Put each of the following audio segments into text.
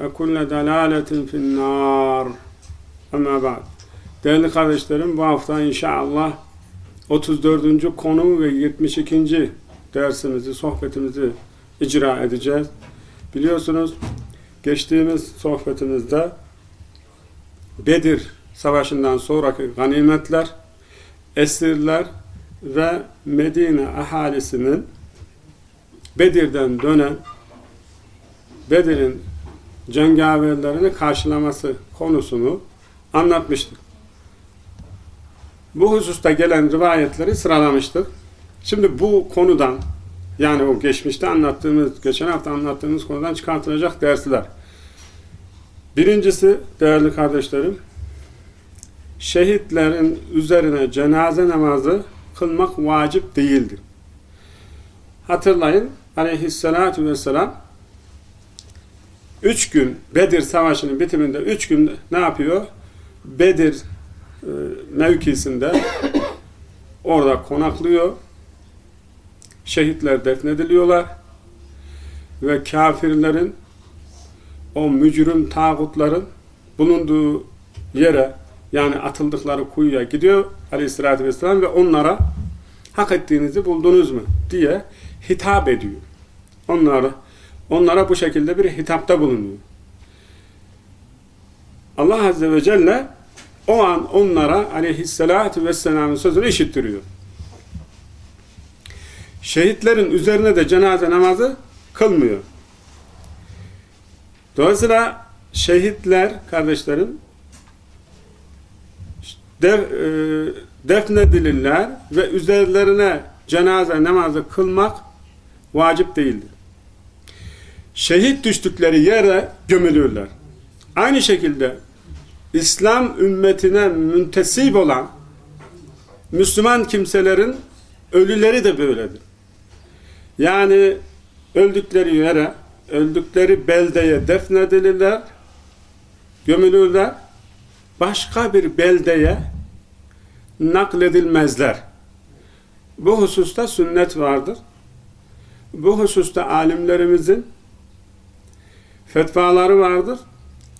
Ve kulle dalaletin finnar. Ama ba'd. Değerli kardeşlerim bu hafta inşallah 34. konu ve 72. dersimizi, sohbetimizi icra edeceğiz. Biliyorsunuz geçtiğimiz sohbetimizde Bedir Savaşı'ndan sonraki ganimetler, esirler ve Medine ahalisinin Bedir'den dönen Bedir'in cengaverlerini karşılaması konusunu anlatmıştık. Bu hususta gelen rivayetleri sıralamıştık. Şimdi bu konudan yani o geçmişte anlattığımız, geçen hafta anlattığımız konudan çıkartılacak dersler. Birincisi değerli kardeşlerim, şehitlerin üzerine cenaze namazı kılmak vacip değildir. Hatırlayın aleyhissalatu vesselam Üç gün Bedir Savaşı'nın bitiminde üç gün ne yapıyor? Bedir e, mevkisinde orada konaklıyor. Şehitler defnediliyorlar. Ve kafirlerin o mücrim tağutların bulunduğu yere yani atıldıkları kuyuya gidiyor aleyhissalatü vesselam ve onlara hak ettiğinizi buldunuz mu diye hitap ediyor. Onlara Onlara bu şekilde bir hitapta bulunuyor. Allah Azze ve Celle o an onlara aleyhissalatü vesselamın sözünü işittiriyor. Şehitlerin üzerine de cenaze namazı kılmıyor. Dolayısıyla şehitler kardeşlerim def, e, defnedilirler ve üzerlerine cenaze namazı kılmak vacip değildir şehit düştükleri yere gömülürler. Aynı şekilde İslam ümmetine müntesip olan Müslüman kimselerin ölüleri de böyledir. Yani öldükleri yere, öldükleri beldeye defnedilirler, gömülürler. Başka bir beldeye nakledilmezler. Bu hususta sünnet vardır. Bu hususta alimlerimizin fetvaları vardır.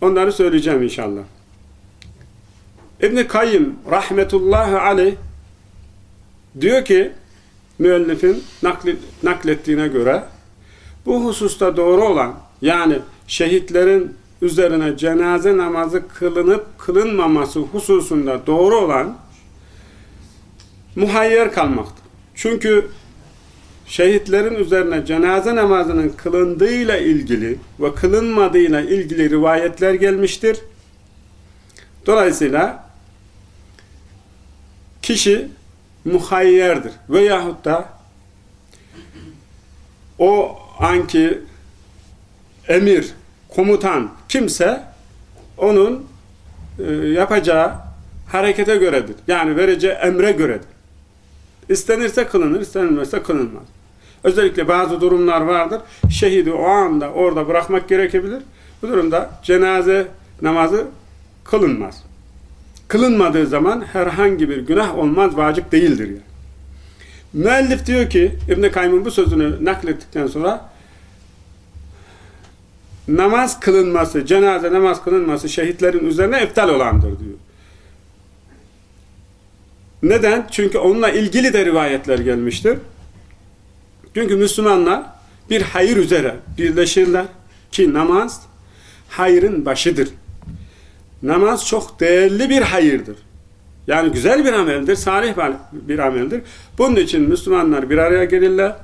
Onları söyleyeceğim inşallah. İbn-i Kayyım rahmetullahi aleyh diyor ki müellifin naklettiğine göre bu hususta doğru olan yani şehitlerin üzerine cenaze namazı kılınıp kılınmaması hususunda doğru olan muhayyer kalmaktır. Çünkü şehitlerin üzerine cenaze namazının kılındığıyla ilgili ve kılınmadığıyla ilgili rivayetler gelmiştir. Dolayısıyla kişi muhayyerdir veyahut da o anki emir, komutan kimse onun e, yapacağı harekete göredir. Yani vereceği emre göredir. İstenirse kılınır, istenilmezse kılınmaz. Özellikle bazı durumlar vardır. Şehidi o anda orada bırakmak gerekebilir. Bu durumda cenaze namazı kılınmaz. Kılınmadığı zaman herhangi bir günah olmaz, vacip değildir. Yani. Müellif diyor ki İbn Kayyım'ın bu sözünü naklettikten sonra namaz kılınması, cenaze namaz kılınması şehitlerin üzerine iptal olandır diyor. Neden? Çünkü onunla ilgili de rivayetler gelmiştir. Çünkü Müslümanlar bir hayır üzere birleşirler ki namaz hayrın başıdır. Namaz çok değerli bir hayırdır. Yani güzel bir ameldir, salih bir ameldir. Bunun için Müslümanlar bir araya gelirler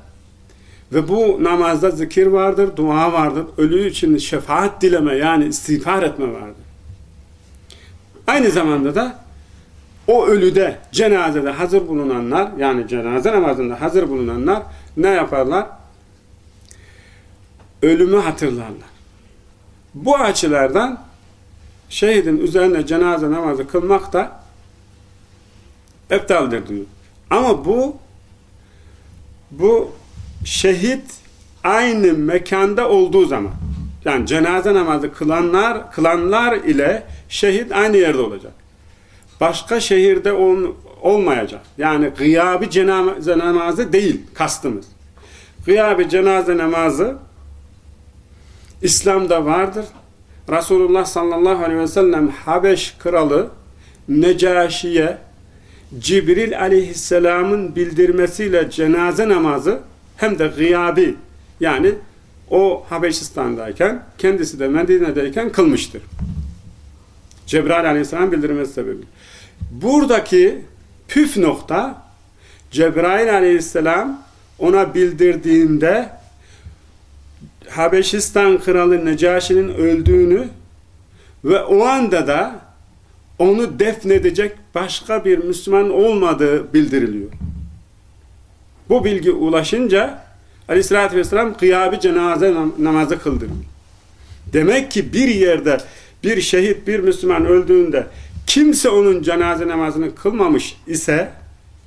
ve bu namazda zikir vardır, dua vardır. Ölü için şefaat dileme yani istiğfar etme vardır. Aynı zamanda da o ölüde, cenazede hazır bulunanlar, yani cenaze namazında hazır bulunanlar ne yaparlar? Ölümü hatırlarlar. Bu açılardan şehidin üzerine cenaze namazı kılmak da eptaldir diyor. Ama bu bu şehit aynı mekanda olduğu zaman yani cenaze namazı kılanlar kılanlar ile şehit aynı yerde olacak. Başka şehirde ol, olmayacak. Yani gıyabi cenaze namazı değil kastımız. Gıyabi cenaze namazı İslam'da vardır. Resulullah sallallahu aleyhi ve sellem Habeş kralı Necaşi'ye Cibril aleyhisselamın bildirmesiyle cenaze namazı hem de gıyabi yani o Habeşistan'dayken kendisi de Medine'deyken kılmıştır. Cebrail aleyhisselam bildirmesi sebebi. Buradaki püf nokta Cebrail aleyhisselam ona bildirdiğinde Habeşistan kralı Necaşi'nin öldüğünü ve o anda da onu defnedecek başka bir Müslüman olmadığı bildiriliyor. Bu bilgi ulaşınca Aleyhisselatü Vesselam kıyabi cenaze namazı kıldırıyor. Demek ki bir yerde bir şehit, bir Müslüman öldüğünde kimse onun cenaze namazını kılmamış ise,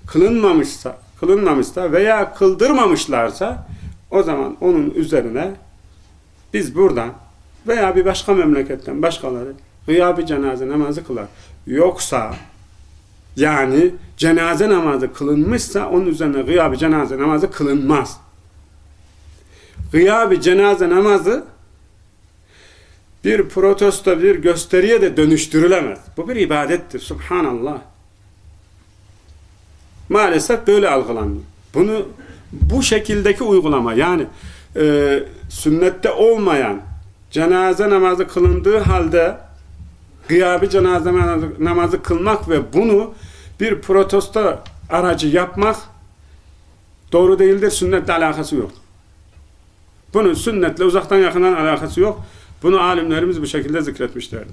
kılınmamışsa, kılınmamışsa veya kıldırmamışlarsa o zaman onun üzerine biz buradan veya bir başka memleketten başkaları gıyabi cenaze namazı kılar. Yoksa yani cenaze namazı kılınmışsa onun üzerine gıyabi cenaze namazı kılınmaz. Gıyabi cenaze namazı bir protesto, bir gösteriye de dönüştürülemez. Bu bir ibadettir. Subhanallah. Maalesef böyle algılanıyor. Bunu bu şekildeki uygulama yani e, sünnette olmayan cenaze namazı kılındığı halde gıyabi cenaze namazı kılmak ve bunu bir protesto aracı yapmak doğru değildir. Sünnetle alakası yok. Bunun sünnetle uzaktan yakından alakası yok. Bunu alimlerimiz bu şekilde zikretmişlerdi.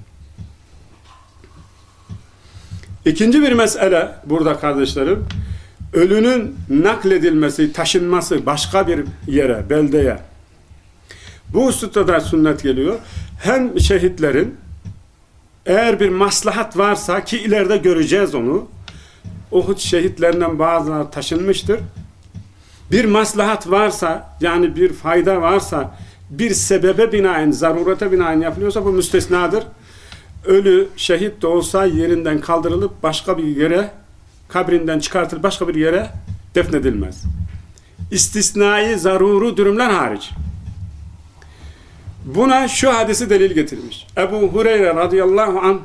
İkinci bir mesele burada kardeşlerim, ölünün nakledilmesi, taşınması başka bir yere, beldeye. Bu hususta da sünnet geliyor. Hem şehitlerin eğer bir maslahat varsa ki ileride göreceğiz onu. Uhud şehitlerinden bazıları taşınmıştır. Bir maslahat varsa yani bir fayda varsa bir sebebe binaen, zarurete binaen yapılıyorsa bu müstesnadır. Ölü şehit de olsa yerinden kaldırılıp başka bir yere kabrinden çıkartılıp başka bir yere defnedilmez. İstisnai zaruru durumlar hariç. Buna şu hadisi delil getirmiş. Ebu Hureyre radıyallahu an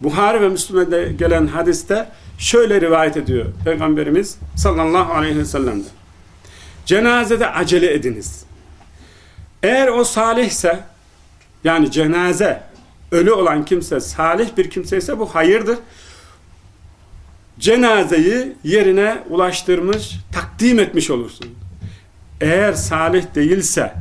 Buhari ve Müslüman'da gelen hadiste şöyle rivayet ediyor Peygamberimiz sallallahu aleyhi ve sellem'de. Cenazede acele ediniz. Eğer o salihse yani cenaze ölü olan kimse salih bir kimse ise bu hayırdır. Cenazeyi yerine ulaştırmış, takdim etmiş olursun. Eğer salih değilse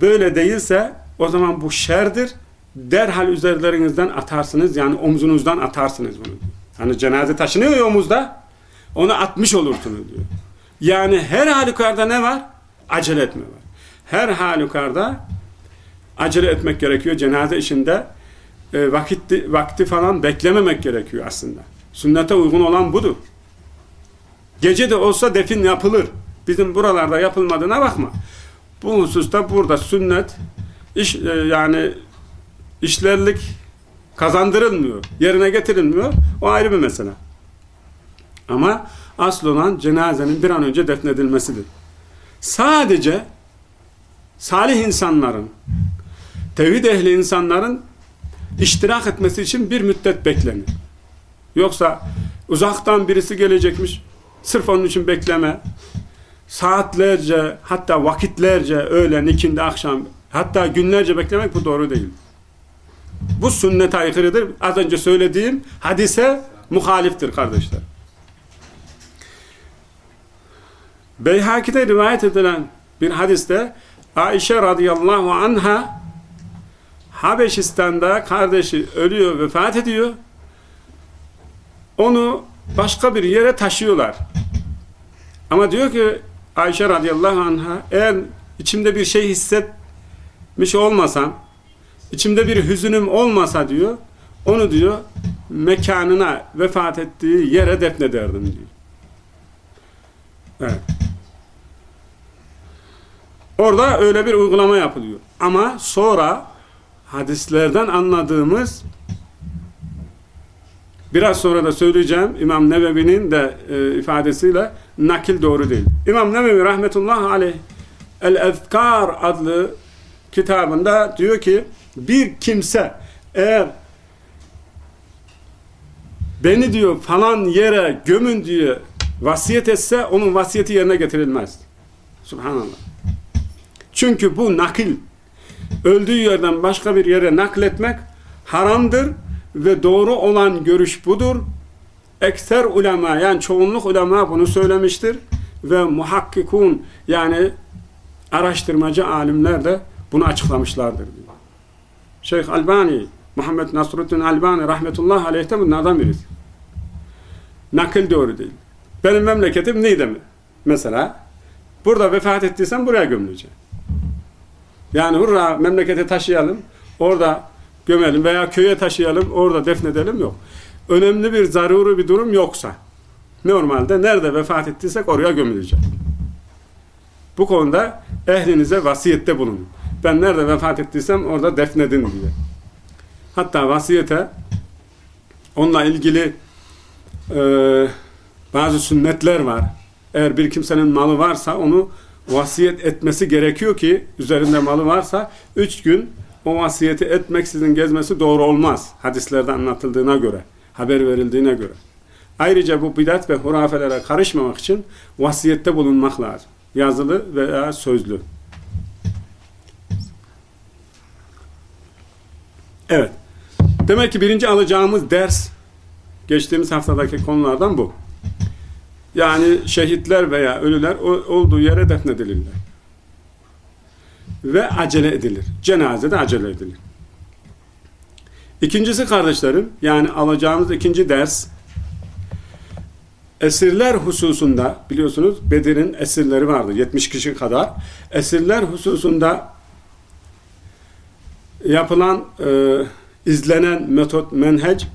böyle değilse o zaman bu şerdir. Derhal üzerlerinizden atarsınız yani omzunuzdan atarsınız bunu. Hani cenaze taşınıyor ya omuzda onu atmış olursunuz diyor. Yani her halükarda ne var? Acele etme var. Her halükarda acele etmek gerekiyor. Cenaze işinde e, vakit, vakti falan beklememek gerekiyor aslında. Sünnete uygun olan budur. Gece de olsa defin yapılır. Bizim buralarda yapılmadığına bakma. Bu hususta burada sünnet iş, e, yani işlerlik kazandırılmıyor. Yerine getirilmiyor. O ayrı bir mesele. Ama asıl olan cenazenin bir an önce defnedilmesidir. Sadece salih insanların, tevhid ehli insanların iştirak etmesi için bir müddet beklenir. Yoksa uzaktan birisi gelecekmiş, sırf onun için bekleme, saatlerce hatta vakitlerce öğlen, ikindi, akşam hatta günlerce beklemek bu doğru değil. Bu sünnete aykırıdır. Az önce söylediğim hadise muhaliftir kardeşler. Beyhaki'de rivayet edilen bir hadiste Ayşe radıyallahu anha Habeşistan'da kardeşi ölüyor, vefat ediyor. Onu başka bir yere taşıyorlar. Ama diyor ki Ayşe radıyallahu anha eğer içimde bir şey hissetmiş olmasam içimde bir hüzünüm olmasa diyor onu diyor mekanına vefat ettiği yere defnederdim diyor. Evet. Orada öyle bir uygulama yapılıyor. Ama sonra hadislerden anladığımız biraz sonra da söyleyeceğim İmam Nevevi'nin de e, ifadesiyle nakil doğru değil. İmam Nevevi rahmetullahi aleyh El-Ezkar adlı kitabında diyor ki bir kimse eğer beni diyor falan yere gömün diye vasiyet etse onun vasiyeti yerine getirilmez. Subhanallah. Çünkü bu nakil öldüğü yerden başka bir yere nakletmek haramdır ve doğru olan görüş budur. Ekser ulema yani çoğunluk ulema bunu söylemiştir ve muhakkikun yani araştırmacı alimler de bunu açıklamışlardır. Şeyh Albani, Muhammed Nasruddin Albani rahmetullah aleyh de bunlardan birisi. Nakil doğru değil. Benim memleketim neydi mi? Mesela burada vefat ettiysen buraya gömüleceğim. Yani hurra memlekete taşıyalım, orada gömelim veya köye taşıyalım, orada defnedelim yok. Önemli bir zaruri bir durum yoksa normalde nerede vefat ettiysek oraya gömülecek. Bu konuda ehlinize vasiyette bulunun. Ben nerede vefat ettiysem orada defnedin diye. Hatta vasiyete onunla ilgili e, bazı sünnetler var. Eğer bir kimsenin malı varsa onu vasiyet etmesi gerekiyor ki üzerinde malı varsa üç gün o vasiyeti etmeksizin gezmesi doğru olmaz. Hadislerde anlatıldığına göre, haber verildiğine göre. Ayrıca bu bidat ve hurafelere karışmamak için vasiyette bulunmak lazım. Yazılı veya sözlü. Evet. Demek ki birinci alacağımız ders geçtiğimiz haftadaki konulardan bu. Yani şehitler veya ölüler olduğu yere defnedilirler. Ve acele edilir. Cenazede acele edilir. İkincisi kardeşlerim, yani alacağımız ikinci ders, esirler hususunda, biliyorsunuz Bedir'in esirleri vardı, 70 kişi kadar. Esirler hususunda yapılan, e, izlenen metot, menhec,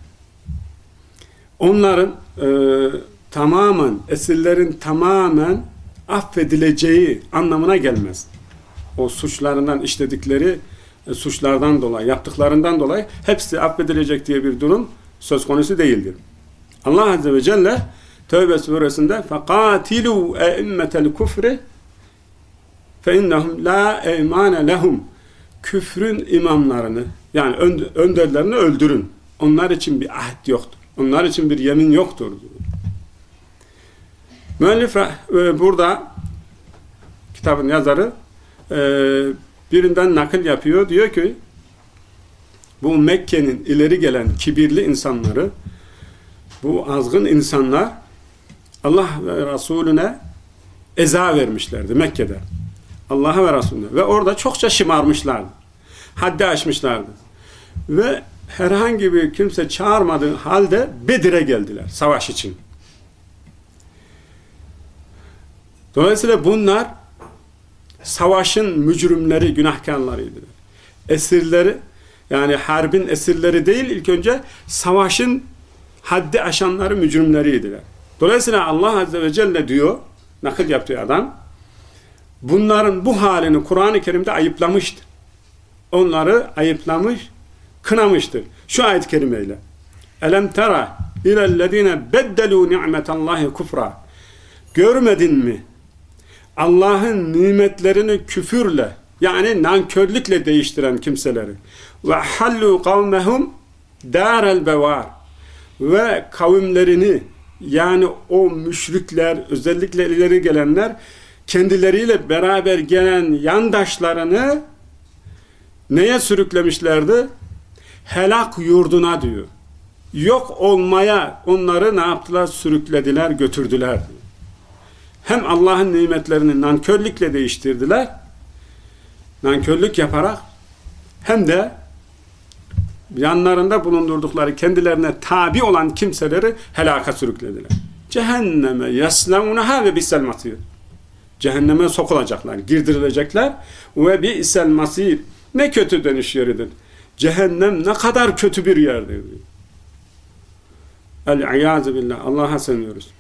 onların e, tamamen, esirlerin tamamen affedileceği anlamına gelmez. O suçlarından işledikleri e, suçlardan dolayı, yaptıklarından dolayı hepsi affedilecek diye bir durum söz konusu değildir. Allah Azze ve Celle Tövbe suresinde فَقَاتِلُوا اَئِمَّةَ الْكُفْرِ فَاِنَّهُمْ لَا اَيْمَانَ لَهُمْ Küfrün imamlarını yani önderlerini öldürün. Onlar için bir ahd yoktur. Onlar için bir yemin yoktur. Müellif e, burada kitabın yazarı e, birinden nakil yapıyor. Diyor ki bu Mekke'nin ileri gelen kibirli insanları bu azgın insanlar Allah ve Resulüne eza vermişlerdi Mekke'de. Allah'a ve Resulüne. Ve orada çokça şımarmışlardı. Haddi aşmışlardı. Ve herhangi bir kimse çağırmadığı halde Bedir'e geldiler savaş için. Dolayısıyla bunlar savaşın mücrimleri, günahkarlarıydılar. Esirleri, yani harbin esirleri değil ilk önce savaşın haddi aşanları mücrimleriydiler. Dolayısıyla Allah Azze ve Celle diyor, nakil yaptığı adam, bunların bu halini Kur'an-ı Kerim'de ayıplamıştır. Onları ayıplamış, kınamıştır. Şu ayet-i kerimeyle. Elem tera ilellezine beddelu ni'metallahi kufra. Görmedin mi? Allah'ın nimetlerini küfürle yani nankörlükle değiştiren kimseleri ve hallu kavmehum darel bevar ve kavimlerini yani o müşrikler özellikle ileri gelenler kendileriyle beraber gelen yandaşlarını neye sürüklemişlerdi? Helak yurduna diyor. Yok olmaya onları ne yaptılar? Sürüklediler, götürdüler diyor. Hem Allah'ın nimetlerini nankörlükle değiştirdiler, nankörlük yaparak hem de yanlarında bulundurdukları kendilerine tabi olan kimseleri helaka sürüklediler. Cehenneme yaslavunaha ve bisel masir. Cehenneme sokulacaklar, girdirilecekler ve bisel masir. Ne kötü dönüş yeridir. Cehennem ne kadar kötü bir yerdir. El-İyâzı billah. Allah'a sığınıyoruz.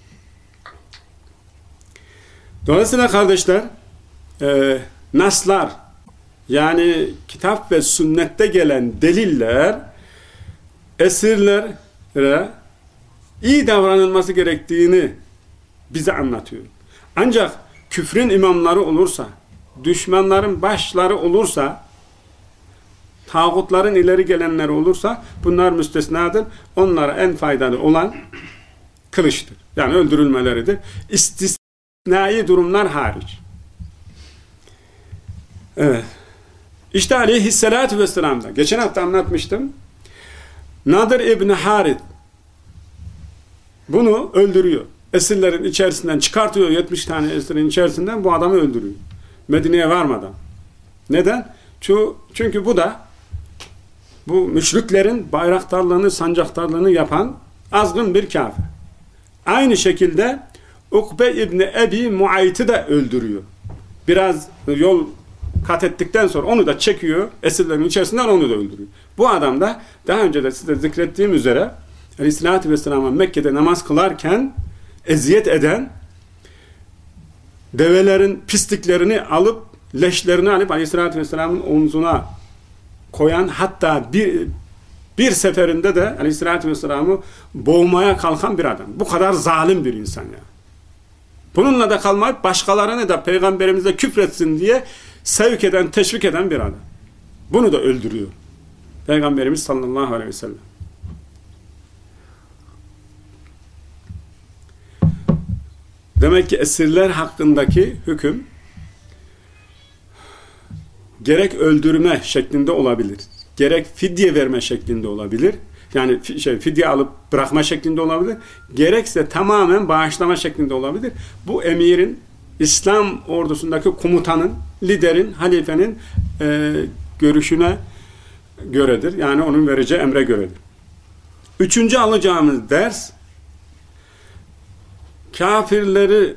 Dolayısıyla kardeşler e, naslar yani kitap ve sünnette gelen deliller esirlere iyi davranılması gerektiğini bize anlatıyor. Ancak küfrün imamları olursa, düşmanların başları olursa, tağutların ileri gelenleri olursa bunlar müstesnadır. Onlara en faydalı olan kılıçtır. Yani öldürülmeleridir. İstisnai durumlar hariç. Evet. İşte aleyhissalatü vesselam'da, geçen hafta anlatmıştım, Nadir İbni Harid bunu öldürüyor. Esirlerin içerisinden çıkartıyor 70 tane esirin içerisinden bu adamı öldürüyor. Medine'ye varmadan. Neden? Çünkü bu da bu müşriklerin bayraktarlığını, sancaktarlığını yapan azgın bir kafir. Aynı şekilde Ukbe İbni Ebi Muayt'ı da öldürüyor. Biraz yol kat ettikten sonra onu da çekiyor, esirlerin içerisinden onu da öldürüyor. Bu adam da daha önce de size zikrettiğim üzere Aleyhisselatü Vesselam'a Mekke'de namaz kılarken eziyet eden develerin pisliklerini alıp leşlerini alıp Aleyhisselatü Vesselam'ın omzuna koyan hatta bir bir seferinde de Aleyhisselatü Vesselam'ı boğmaya kalkan bir adam. Bu kadar zalim bir insan ya. Bununla da kalmayıp başkalarını da peygamberimize küfretsin diye sevk eden, teşvik eden bir adam. Bunu da öldürüyor. Peygamberimiz sallallahu aleyhi ve sellem. Demek ki esirler hakkındaki hüküm gerek öldürme şeklinde olabilir. Gerek fidye verme şeklinde olabilir. Yani şey fidye alıp bırakma şeklinde olabilir. Gerekse tamamen bağışlama şeklinde olabilir. Bu emirin İslam ordusundaki komutanın, liderin, halifenin e, görüşüne göredir. Yani onun vereceği emre göredir. Üçüncü alacağımız ders kafirleri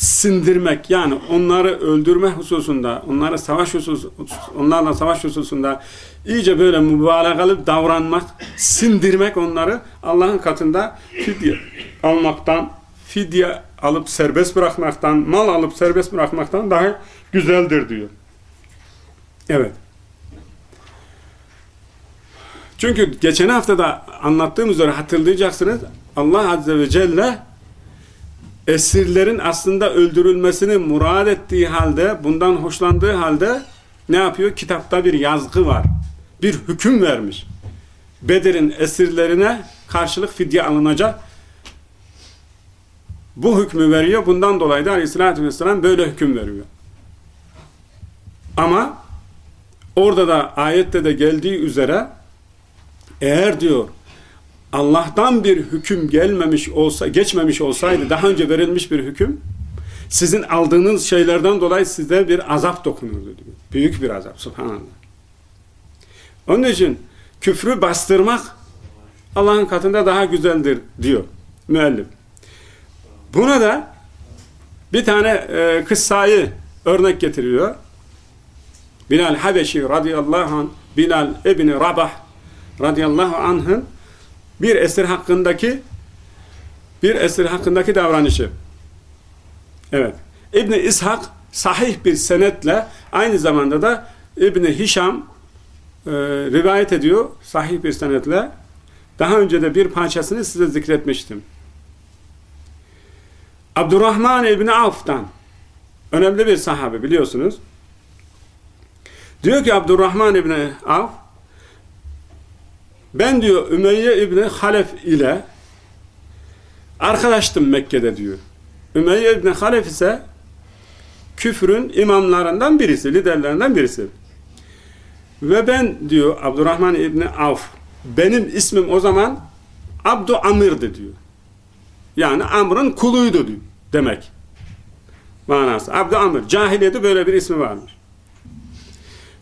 sindirmek yani onları öldürme hususunda, onlara savaş husus, onlarla savaş hususunda iyice böyle mübalağalı davranmak, sindirmek onları Allah'ın katında fidye almaktan, fidye alıp serbest bırakmaktan, mal alıp serbest bırakmaktan daha güzeldir diyor. Evet. Çünkü geçen hafta da anlattığım üzere hatırlayacaksınız Allah Azze ve Celle esirlerin aslında öldürülmesini murad ettiği halde, bundan hoşlandığı halde ne yapıyor? Kitapta bir yazgı var. Bir hüküm vermiş. Bedir'in esirlerine karşılık fidye alınacak. Bu hükmü veriyor. Bundan dolayı da aleyhissalatü vesselam böyle hüküm veriyor. Ama orada da ayette de geldiği üzere eğer diyor Allah'tan bir hüküm gelmemiş olsa, geçmemiş olsaydı, daha önce verilmiş bir hüküm, sizin aldığınız şeylerden dolayı size bir azap dokunurdu diyor. Büyük bir azap, subhanallah. Onun için küfrü bastırmak Allah'ın katında daha güzeldir diyor müellif. Buna da bir tane e, kıssayı örnek getiriyor. Bilal Habeşi radıyallahu anh, Bilal İbni Rabah radıyallahu anh'ın bir esir hakkındaki bir esir hakkındaki davranışı. Evet. İbni İshak sahih bir senetle aynı zamanda da İbni Hişam e, rivayet ediyor sahih bir senetle Daha önce de bir parçasını size zikretmiştim. Abdurrahman İbni Avf'tan önemli bir sahabe biliyorsunuz. Diyor ki Abdurrahman İbni Avf ben diyor Ümeyye İbni Halef ile arkadaştım Mekke'de diyor. Ümeyye İbni Halef ise küfrün imamlarından birisi, liderlerinden birisi. Ve ben diyor Abdurrahman İbni Avf benim ismim o zaman Abdu Amir'di diyor. Yani Amr'ın kuluydu diyor, demek. Manası. Abdu Amr. Cahiliyede böyle bir ismi varmış.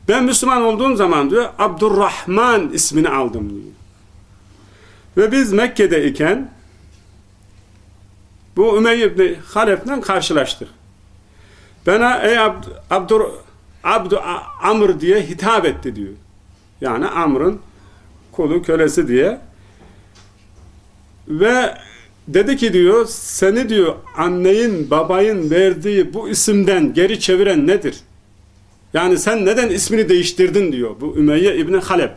Ben Müslüman olduğum zaman diyor Abdurrahman ismini aldım diyor. Ve biz Mekke'de iken bu Ümeyye İbni Halef'le karşılaştık. Bana ey Abd, Abdur, Abdu Amr diye hitap etti diyor. Yani Amr'ın kulu kölesi diye. Ve dedi ki diyor seni diyor anneyin babayın verdiği bu isimden geri çeviren nedir? Yani sen neden ismini değiştirdin diyor bu Ümeyye İbni Halep.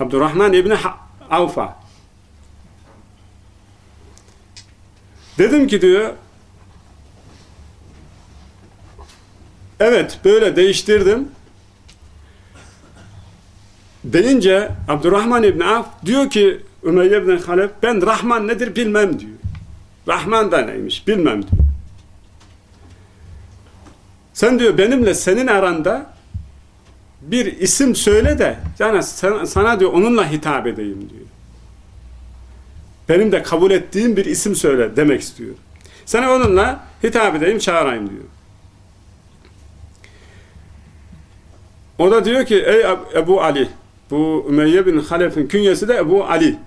Abdurrahman İbni Avfa. Dedim ki diyor evet böyle değiştirdim. Deyince Abdurrahman İbni Avf diyor ki Ümeyye İbni Halep ben Rahman nedir bilmem diyor. Rahman da neymiş bilmem diyor. Sen diyor benimle senin aranda bir isim söyle de yani sana, diyor onunla hitap edeyim diyor. Benim de kabul ettiğim bir isim söyle demek istiyor. Sana onunla hitap edeyim çağırayım diyor. O da diyor ki ey Ebu Ali bu Ümeyye bin Halef'in künyesi de Ebu Ali.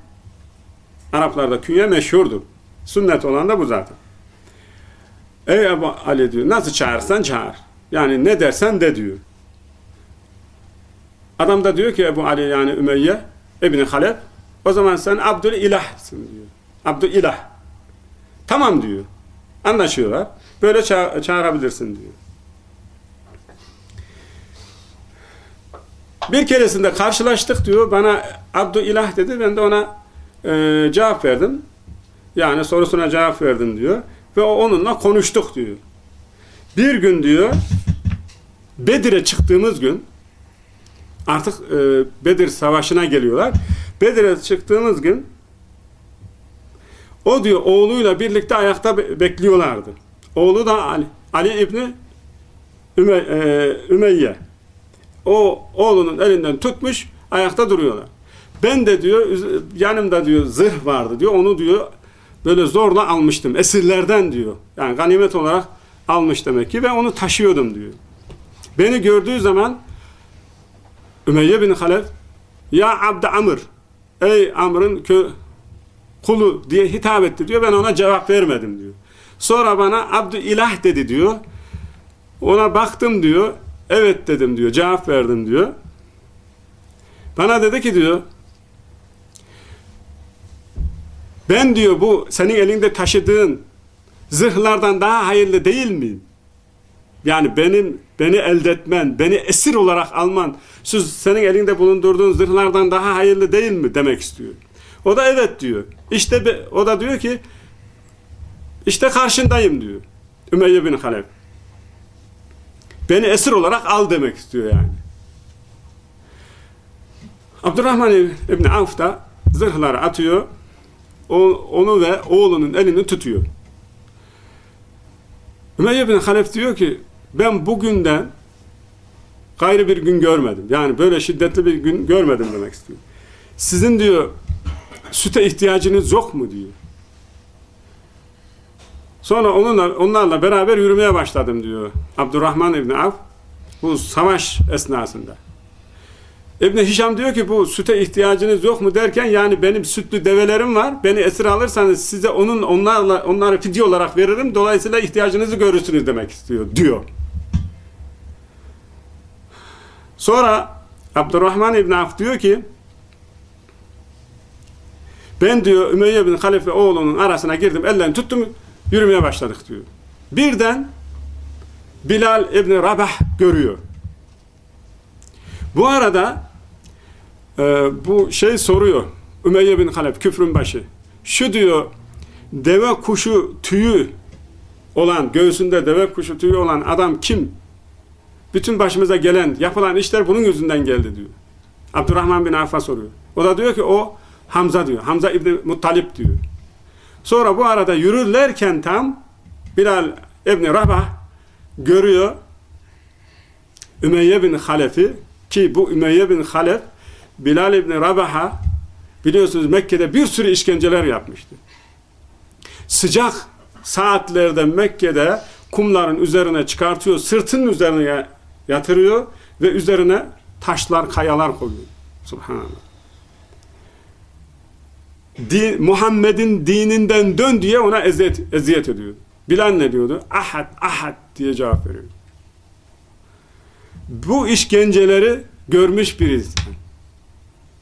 Araplarda künye meşhurdur. Sünnet olan da bu zaten. Ey Ebu Ali diyor, nasıl çağırsan çağır. Yani ne dersen de diyor. Adam da diyor ki Ebu Ali yani Ümeyye İbni Halep o zaman sen Abdül İlah'sın diyor. Abdül İlah. Tamam diyor. Anlaşıyorlar. Böyle ça çağırabilirsin diyor. Bir keresinde karşılaştık diyor. Bana Abdül İlah dedi. Ben de ona e, cevap verdim. Yani sorusuna cevap verdim diyor. Ve onunla konuştuk diyor. Bir gün diyor Bedir'e çıktığımız gün artık e, Bedir savaşına geliyorlar. Bedir'e çıktığımız gün o diyor oğluyla birlikte ayakta bekliyorlardı. Oğlu da Ali. Ali İbni Üme, e, Ümeyye. O oğlunun elinden tutmuş ayakta duruyorlar. Ben de diyor yanımda diyor zırh vardı diyor. Onu diyor böyle zorla almıştım. Esirlerden diyor. Yani ganimet olarak almış demek ki ve onu taşıyordum diyor. Beni gördüğü zaman Ümeyye bin Halef ya Abd Amr ey Amr'ın kulu diye hitap etti diyor. Ben ona cevap vermedim diyor. Sonra bana Abdü İlah dedi diyor. Ona baktım diyor. Evet dedim diyor. Cevap verdim diyor. Bana dedi ki diyor ben diyor bu senin elinde taşıdığın zırhlardan daha hayırlı değil miyim? Yani benim beni elde etmen, beni esir olarak alman, siz senin elinde bulundurduğun zırhlardan daha hayırlı değil mi demek istiyor. O da evet diyor. İşte o da diyor ki işte karşındayım diyor. Ümeyye bin Halef. Beni esir olarak al demek istiyor yani. Abdurrahman İbni Avf da zırhları atıyor. onu ve oğlunun elini tutuyor. Ümeyye bin Halef diyor ki ben bugünden gayrı bir gün görmedim. Yani böyle şiddetli bir gün görmedim demek istiyor. Sizin diyor süte ihtiyacınız yok mu diyor. Sonra onunla, onlarla beraber yürümeye başladım diyor Abdurrahman İbni Av bu savaş esnasında. İbn Hişam diyor ki bu süte ihtiyacınız yok mu derken yani benim sütlü develerim var. Beni esir alırsanız size onun onlarla onları fidye olarak veririm. Dolayısıyla ihtiyacınızı görürsünüz demek istiyor diyor. Sonra Abdurrahman İbn Af diyor ki ben diyor Ümeyye bin Halife oğlunun arasına girdim, ellerini tuttum, yürümeye başladık diyor. Birden Bilal İbni Rabah görüyor. Bu arada e, bu şey soruyor. Ümeyye bin Halef küfrün başı. Şu diyor deve kuşu tüyü olan göğsünde deve kuşu tüyü olan adam kim? Bütün başımıza gelen yapılan işler bunun yüzünden geldi diyor. Abdurrahman bin Avf'a soruyor. O da diyor ki o Hamza diyor. Hamza İbni Muttalip diyor. Sonra bu arada yürürlerken tam Bilal İbni Rabah görüyor Ümeyye bin Halef'i ki bu Ümeyye bin Halef Bilal İbni Rabah'a biliyorsunuz Mekke'de bir sürü işkenceler yapmıştı. Sıcak saatlerde Mekke'de kumların üzerine çıkartıyor, sırtının üzerine yatırıyor ve üzerine taşlar, kayalar koyuyor. Subhanallah. Din, Muhammed'in dininden dön diye ona eziyet, eziyet ediyor. Bilal ne diyordu? Ahad, ahad diye cevap veriyor. Bu işkenceleri görmüş birisi.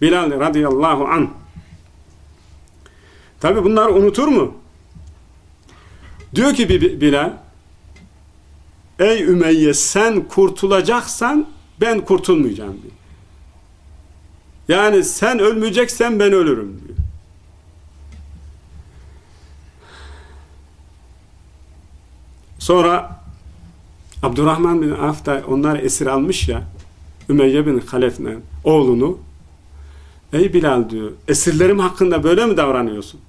Bilal radıyallahu an. Tabi bunlar unutur mu? Diyor ki Bilal, ey Ümeyye sen kurtulacaksan ben kurtulmayacağım diyor. Yani sen ölmeyeceksen ben ölürüm diyor. Sonra Abdurrahman bin Avf da onları esir almış ya Ümeyye bin Halef'le oğlunu Ey Bilal diyor esirlerim hakkında böyle mi davranıyorsun?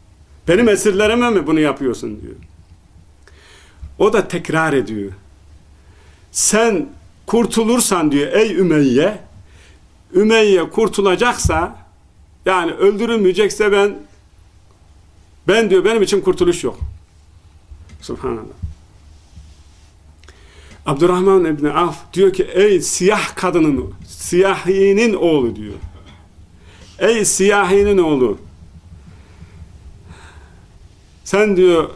Benim esirlerime mi bunu yapıyorsun diyor. O da tekrar ediyor. Sen kurtulursan diyor ey Ümeyye Ümeyye kurtulacaksa yani öldürülmeyecekse ben ben diyor benim için kurtuluş yok. Subhanallah. Abdurrahman İbni Af diyor ki ey siyah kadının siyahinin oğlu diyor. Ey siyahinin oğlu sen diyor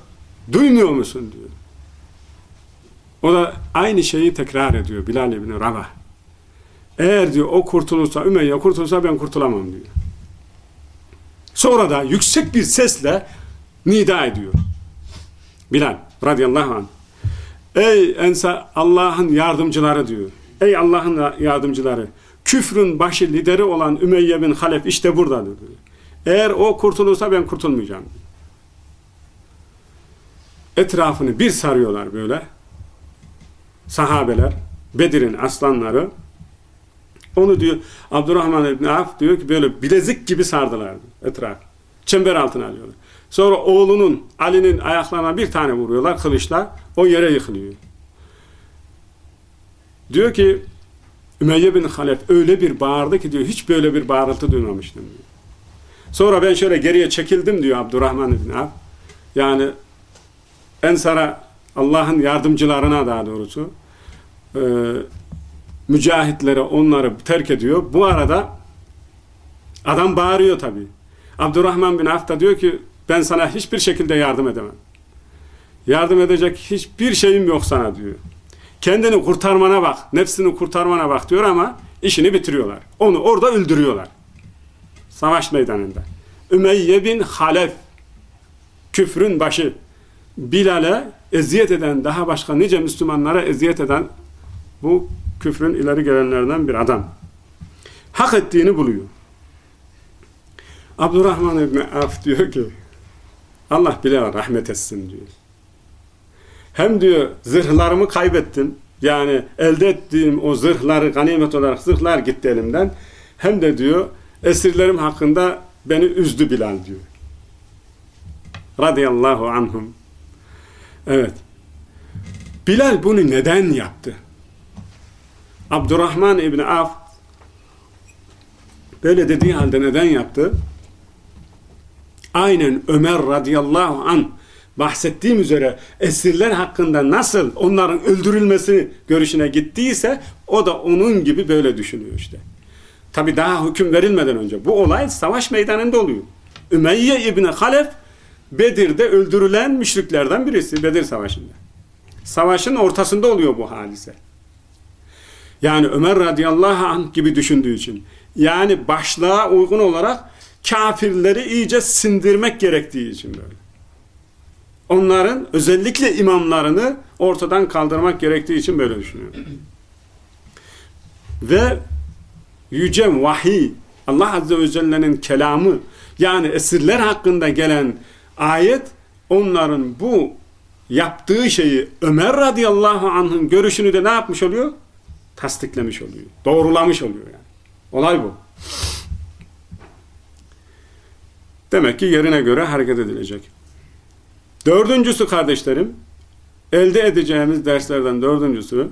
duymuyor musun diyor. O da aynı şeyi tekrar ediyor Bilal İbni Rabah. Eğer diyor o kurtulursa, Ümeyye kurtulursa ben kurtulamam diyor. Sonra da yüksek bir sesle nida ediyor. Bilal radıyallahu anh. Ey ensa Allah'ın yardımcıları diyor. Ey Allah'ın yardımcıları. Küfrün başı lideri olan Ümeyye bin Halef işte buradadır. Eğer o kurtulursa ben kurtulmayacağım. Etrafını bir sarıyorlar böyle. Sahabeler, Bedir'in aslanları. Onu diyor Abdurrahman İbni Af diyor ki böyle bilezik gibi sardılar etraf. Çember altına alıyorlar. Sonra oğlunun Ali'nin ayaklarına bir tane vuruyorlar kılıçla. O yere yıkılıyor. Diyor ki Ümeyye bin Halef öyle bir bağırdı ki diyor hiç böyle bir bağırıltı duymamıştım diyor. Sonra ben şöyle geriye çekildim diyor Abdurrahman bin Af. Yani Ensara Allah'ın yardımcılarına daha doğrusu e, mücahitlere onları terk ediyor. Bu arada adam bağırıyor tabi. Abdurrahman bin Af da diyor ki ben sana hiçbir şekilde yardım edemem. Yardım edecek hiçbir şeyim yok sana diyor. Kendini kurtarmana bak, nefsini kurtarmana bak diyor ama işini bitiriyorlar. Onu orada öldürüyorlar. Savaş meydanında. Ümeyye bin Halef küfrün başı Bilal'e eziyet eden, daha başka nice Müslümanlara eziyet eden bu küfrün ileri gelenlerden bir adam. Hak ettiğini buluyor. Abdurrahman İbni Af diyor ki Allah bile rahmet etsin diyor. Hem diyor zırhlarımı kaybettim. Yani elde ettiğim o zırhları ganimet olarak zırhlar gitti elimden. Hem de diyor esirlerim hakkında beni üzdü Bilal diyor. Radıyallahu anhum. Evet. Bilal bunu neden yaptı? Abdurrahman İbni Af böyle dediği halde neden yaptı? Aynen Ömer radıyallahu an bahsettiğim üzere esirler hakkında nasıl onların öldürülmesi görüşüne gittiyse o da onun gibi böyle düşünüyor işte. Tabi daha hüküm verilmeden önce bu olay savaş meydanında oluyor. Ümeyye İbni Halef Bedir'de öldürülen müşriklerden birisi Bedir Savaşı'nda. Savaşın ortasında oluyor bu hadise. Yani Ömer radıyallahu anh gibi düşündüğü için. Yani başlığa uygun olarak kafirleri iyice sindirmek gerektiği için böyle. Onların özellikle imamlarını ortadan kaldırmak gerektiği için böyle düşünüyor. Ve yüce vahiy, Allah Azze ve Celle'nin kelamı Yani esirler hakkında gelen ayet onların bu yaptığı şeyi Ömer radıyallahu anh'ın görüşünü de ne yapmış oluyor? Tasdiklemiş oluyor. Doğrulamış oluyor yani. Olay bu. Demek ki yerine göre hareket edilecek. Dördüncüsü kardeşlerim, elde edeceğimiz derslerden dördüncüsü,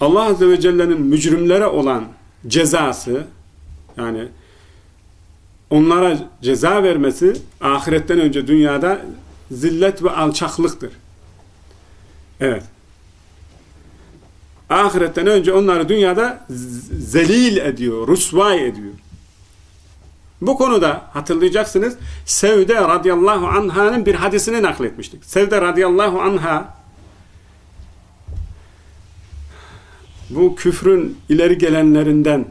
Allah Azze ve Celle'nin mücrimlere olan cezası, yani onlara ceza vermesi ahiretten önce dünyada zillet ve alçaklıktır. Evet. Ahiretten önce onları dünyada zelil ediyor, rusvay ediyor. Bu konuda hatırlayacaksınız Sevde radıyallahu anha'nın bir hadisini nakletmiştik. Sevde radıyallahu anha bu küfrün ileri gelenlerinden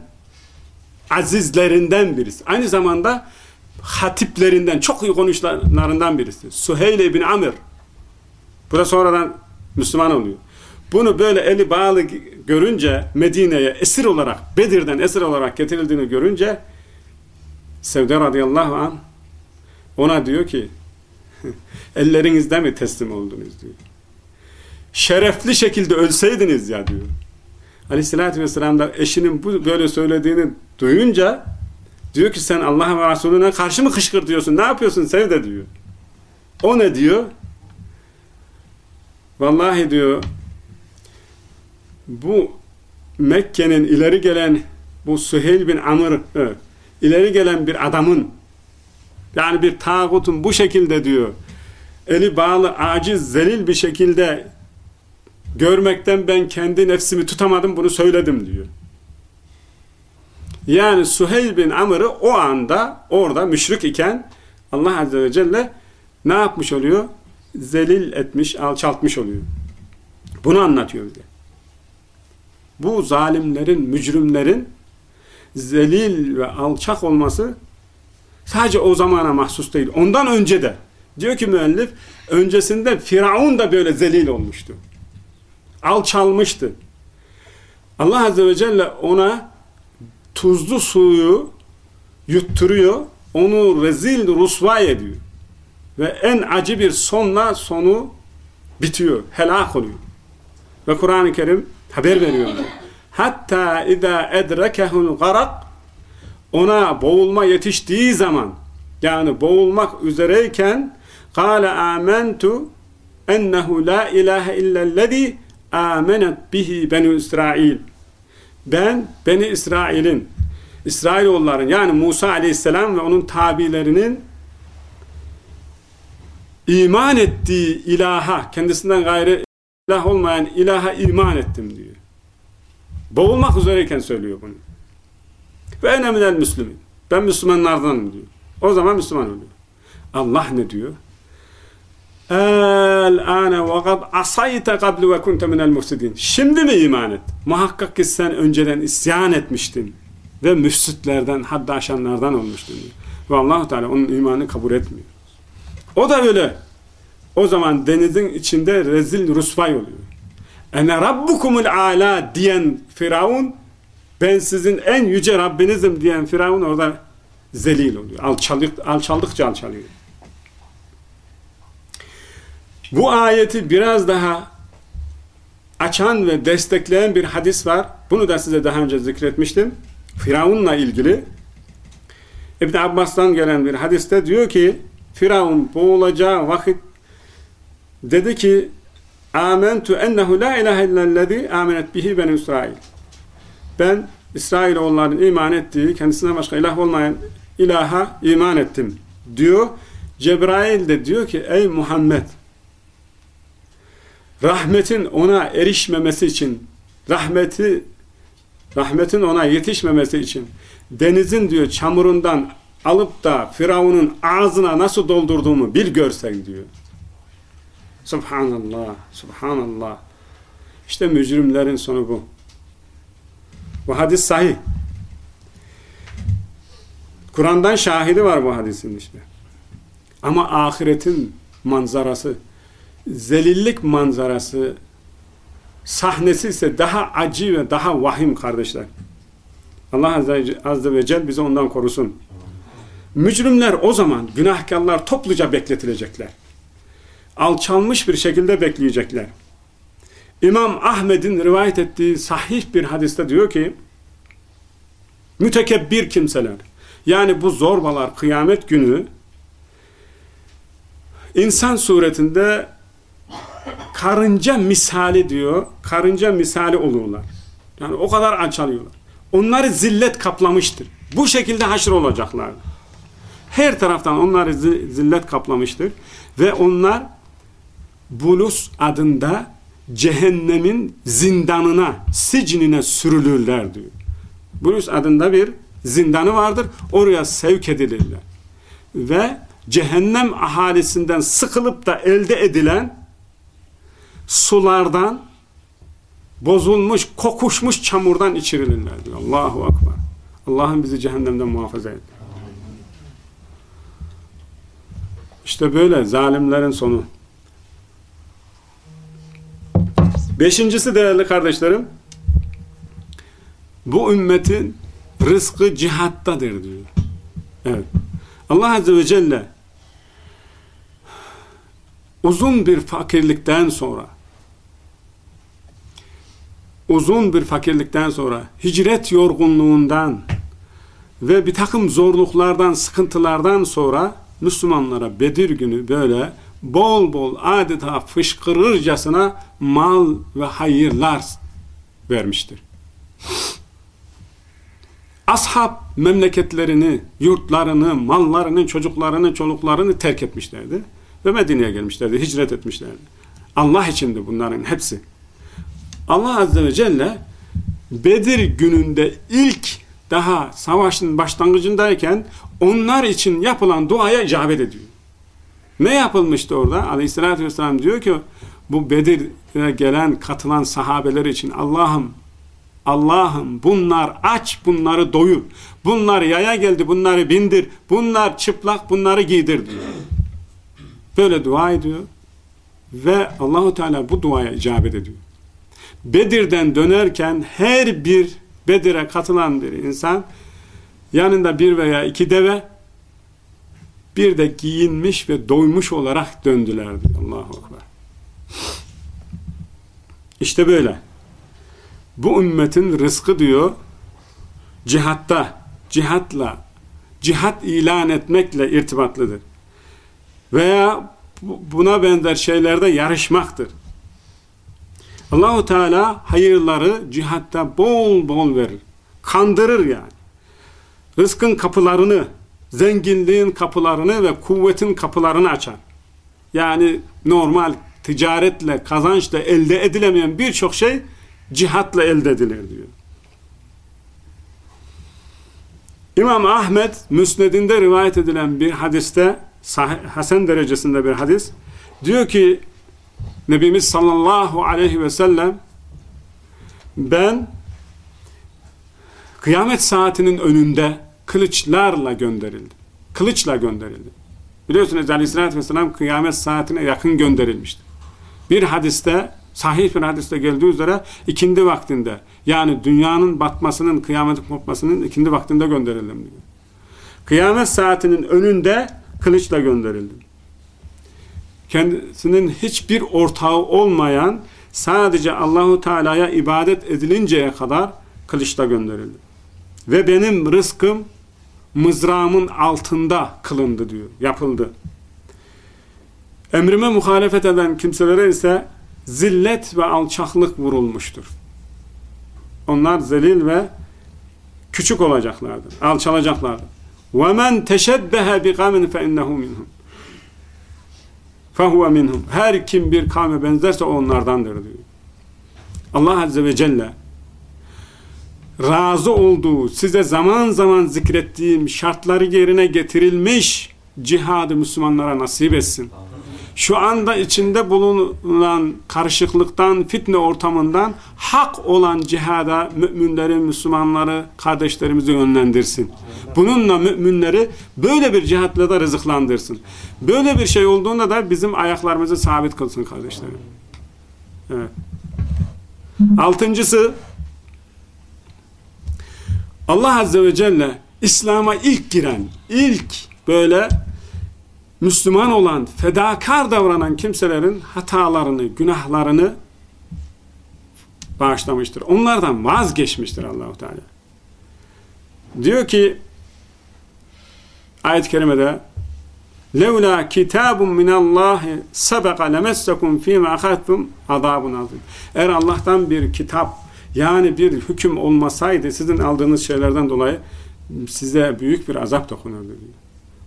azizlerinden birisi. Aynı zamanda hatiplerinden, çok iyi konuşanlarından birisi. Süheyl ibn Amir. Bu da sonradan Müslüman oluyor. Bunu böyle eli bağlı görünce Medine'ye esir olarak, Bedir'den esir olarak getirildiğini görünce Sevde radıyallahu an ona diyor ki ellerinizde mi teslim oldunuz diyor. Şerefli şekilde ölseydiniz ya diyor. Aleyhissalatü vesselam da eşinin bu böyle söylediğini duyunca diyor ki sen Allah ve Resulüne karşı mı kışkırtıyorsun? Ne yapıyorsun Sevde diyor. O ne diyor? Vallahi diyor bu Mekke'nin ileri gelen bu Süheyl bin Amr ileri gelen bir adamın yani bir tağutun bu şekilde diyor eli bağlı, aciz, zelil bir şekilde görmekten ben kendi nefsimi tutamadım bunu söyledim diyor. Yani Süheyl bin Amr'ı o anda orada müşrik iken Allah Azze ve Celle ne yapmış oluyor? Zelil etmiş, alçaltmış oluyor. Bunu anlatıyor bize. Bu zalimlerin, mücrimlerin zelil ve alçak olması sadece o zamana mahsus değil. Ondan önce de diyor ki müellif öncesinde Firavun da böyle zelil olmuştu. Alçalmıştı. Allah Azze ve Celle ona tuzlu suyu yutturuyor. Onu rezil rusvay ediyor. Ve en acı bir sonla sonu bitiyor. Helak oluyor. Ve Kur'an-ı Kerim haber veriyor. Hatta idâ edrekehul garak ona boğulma yetiştiği zaman yani boğulmak üzereyken kâle âmentu ennehu la ilahe illellezî âmenet bihi benu İsrail ben Beni İsrail'in İsrailoğulların yani Musa aleyhisselam ve onun tabilerinin iman ettiği ilaha kendisinden gayrı ilah olmayan ilaha iman ettim diyor. Boğulmak üzereyken söylüyor bunu. Ve eneminen Müslümin. Ben Müslümanlardanım diyor. O zaman Müslüman oluyor. Allah ne diyor? El-âne ve kad asayte kablu ve kunte minel mufsidin. Şimdi mi iman et? Muhakkak ki sen önceden isyan etmiştin ve müfsitlerden, haddi aşanlardan olmuştun. Diyor. Ve allah Teala onun imanını kabul etmiyor. O da öyle. O zaman denizin içinde rezil rusvay oluyor. Ene rabbukumul ala diyen Firavun ben sizin en yüce Rabbinizim diyen Firavun orada zelil oluyor. Alçalık, alçaldıkça alçalıyor. Bu ayeti biraz daha açan ve destekleyen bir hadis var. Bunu da size daha önce zikretmiştim. Firavun'la ilgili İbn Abbas'tan gelen bir hadiste diyor ki Firavun boğulacağı vakit dedi ki Amentu ennehu la ilahe illellezi amenet bihi ben İsrail. Ben İsrailoğulların iman ettiği, kendisinden başka ilah olmayan ilaha iman ettim diyor. Cebrail de diyor ki ey Muhammed rahmetin ona erişmemesi için rahmeti rahmetin ona yetişmemesi için denizin diyor çamurundan alıp da Firavun'un ağzına nasıl doldurduğumu bir görsen diyor. Subhanallah, subhanallah. İşte mücrimlerin sonu bu. Bu hadis sahih. Kur'an'dan şahidi var bu hadisin işte. Ama ahiretin manzarası, zelillik manzarası, sahnesi ise daha acı ve daha vahim kardeşler. Allah Azze, ve Celle bizi ondan korusun. Mücrimler o zaman, günahkarlar topluca bekletilecekler. Alçalmış bir şekilde bekleyecekler. İmam Ahmet'in rivayet ettiği sahih bir hadiste diyor ki, mütekebbir kimseler, yani bu zorbalar kıyamet günü, insan suretinde karınca misali diyor, karınca misali olurlar. Yani o kadar alçalıyorlar. Onları zillet kaplamıştır. Bu şekilde haşr olacaklar. Her taraftan onları zillet kaplamıştır. Ve onlar Bulus adında cehennemin zindanına, sicnine sürülürler diyor. Bulus adında bir zindanı vardır. Oraya sevk edilirler. Ve cehennem ahalisinden sıkılıp da elde edilen sulardan bozulmuş, kokuşmuş çamurdan içirilirler diyor. Allahu Akbar. Allah'ım bizi cehennemden muhafaza et. İşte böyle zalimlerin sonu. Beşincisi değerli kardeşlerim, bu ümmetin rızkı cihattadır diyor. Evet. Allah Azze ve Celle uzun bir fakirlikten sonra uzun bir fakirlikten sonra hicret yorgunluğundan ve bir takım zorluklardan, sıkıntılardan sonra Müslümanlara Bedir günü böyle bol bol adeta fışkırırcasına mal ve hayırlar vermiştir. Ashab memleketlerini, yurtlarını, mallarını, çocuklarını, çoluklarını terk etmişlerdi. Ve Medine'ye gelmişlerdi, hicret etmişlerdi. Allah içindi bunların hepsi. Allah Azze ve Celle Bedir gününde ilk daha savaşın başlangıcındayken onlar için yapılan duaya icabet ediyor. Ne yapılmıştı orada? Aleyhissalatü vesselam diyor ki bu Bedir'e gelen katılan sahabeler için Allah'ım Allah'ım bunlar aç bunları doyur. Bunlar yaya geldi bunları bindir. Bunlar çıplak bunları giydir diyor. Böyle dua ediyor. Ve Allahu Teala bu duaya icabet ediyor. Bedir'den dönerken her bir Bedir'e katılan bir insan yanında bir veya iki deve bir de giyinmiş ve doymuş olarak döndüler diyor. Allahu Ekber. İşte böyle. Bu ümmetin rızkı diyor cihatta, cihatla, cihat ilan etmekle irtibatlıdır. Veya buna benzer şeylerde yarışmaktır. Allahu Teala hayırları cihatta bol bol verir. Kandırır yani. Rızkın kapılarını, zenginliğin kapılarını ve kuvvetin kapılarını açar. Yani normal ticaretle, kazançla elde edilemeyen birçok şey cihatla elde edilir diyor. İmam Ahmet Müsned'inde rivayet edilen bir hadiste Hasan derecesinde bir hadis diyor ki Nebimiz sallallahu aleyhi ve sellem ben kıyamet saatinin önünde kılıçlarla gönderildi. Kılıçla gönderildi. Biliyorsunuz aleyhissalatü vesselam kıyamet saatine yakın gönderilmişti. Bir hadiste sahih bir hadiste geldiği üzere ikindi vaktinde yani dünyanın batmasının kıyametin kopmasının ikindi vaktinde gönderildim diyor. Kıyamet saatinin önünde kılıçla gönderildim kendisinin hiçbir ortağı olmayan sadece Allahu Teala'ya ibadet edilinceye kadar kılıçla gönderildi. Ve benim rızkım mızrağımın altında kılındı diyor, yapıldı. Emrime muhalefet eden kimselere ise zillet ve alçaklık vurulmuştur. Onlar zelil ve küçük olacaklardır, alçalacaklardır. وَمَنْ تَشَبَّهَ بِقَامٍ فَاِنَّهُ مِنْهُمْ فَهُوَ minhum. Her kim bir kavme benzerse onlardandır diyor. Allah Azze ve Celle razı olduğu, size zaman zaman zikrettiğim şartları yerine getirilmiş cihadı Müslümanlara nasip etsin. Şu anda içinde bulunan karışıklıktan, fitne ortamından hak olan cihada müminleri, Müslümanları, kardeşlerimizi yönlendirsin. Bununla müminleri böyle bir cihatla da rızıklandırsın. Böyle bir şey olduğunda da bizim ayaklarımızı sabit kılsın kardeşlerim. Evet. Altıncısı Allah Azze ve Celle İslam'a ilk giren, ilk böyle Müslüman olan, fedakar davranan kimselerin hatalarını, günahlarını bağışlamıştır. Onlardan vazgeçmiştir Allahu Teala. Diyor ki ayet-i kerimede Levla kitabun minallahi sabaka lemessekum fîme ahadtum azabun azim. Eğer Allah'tan bir kitap yani bir hüküm olmasaydı sizin aldığınız şeylerden dolayı size büyük bir azap dokunurdu.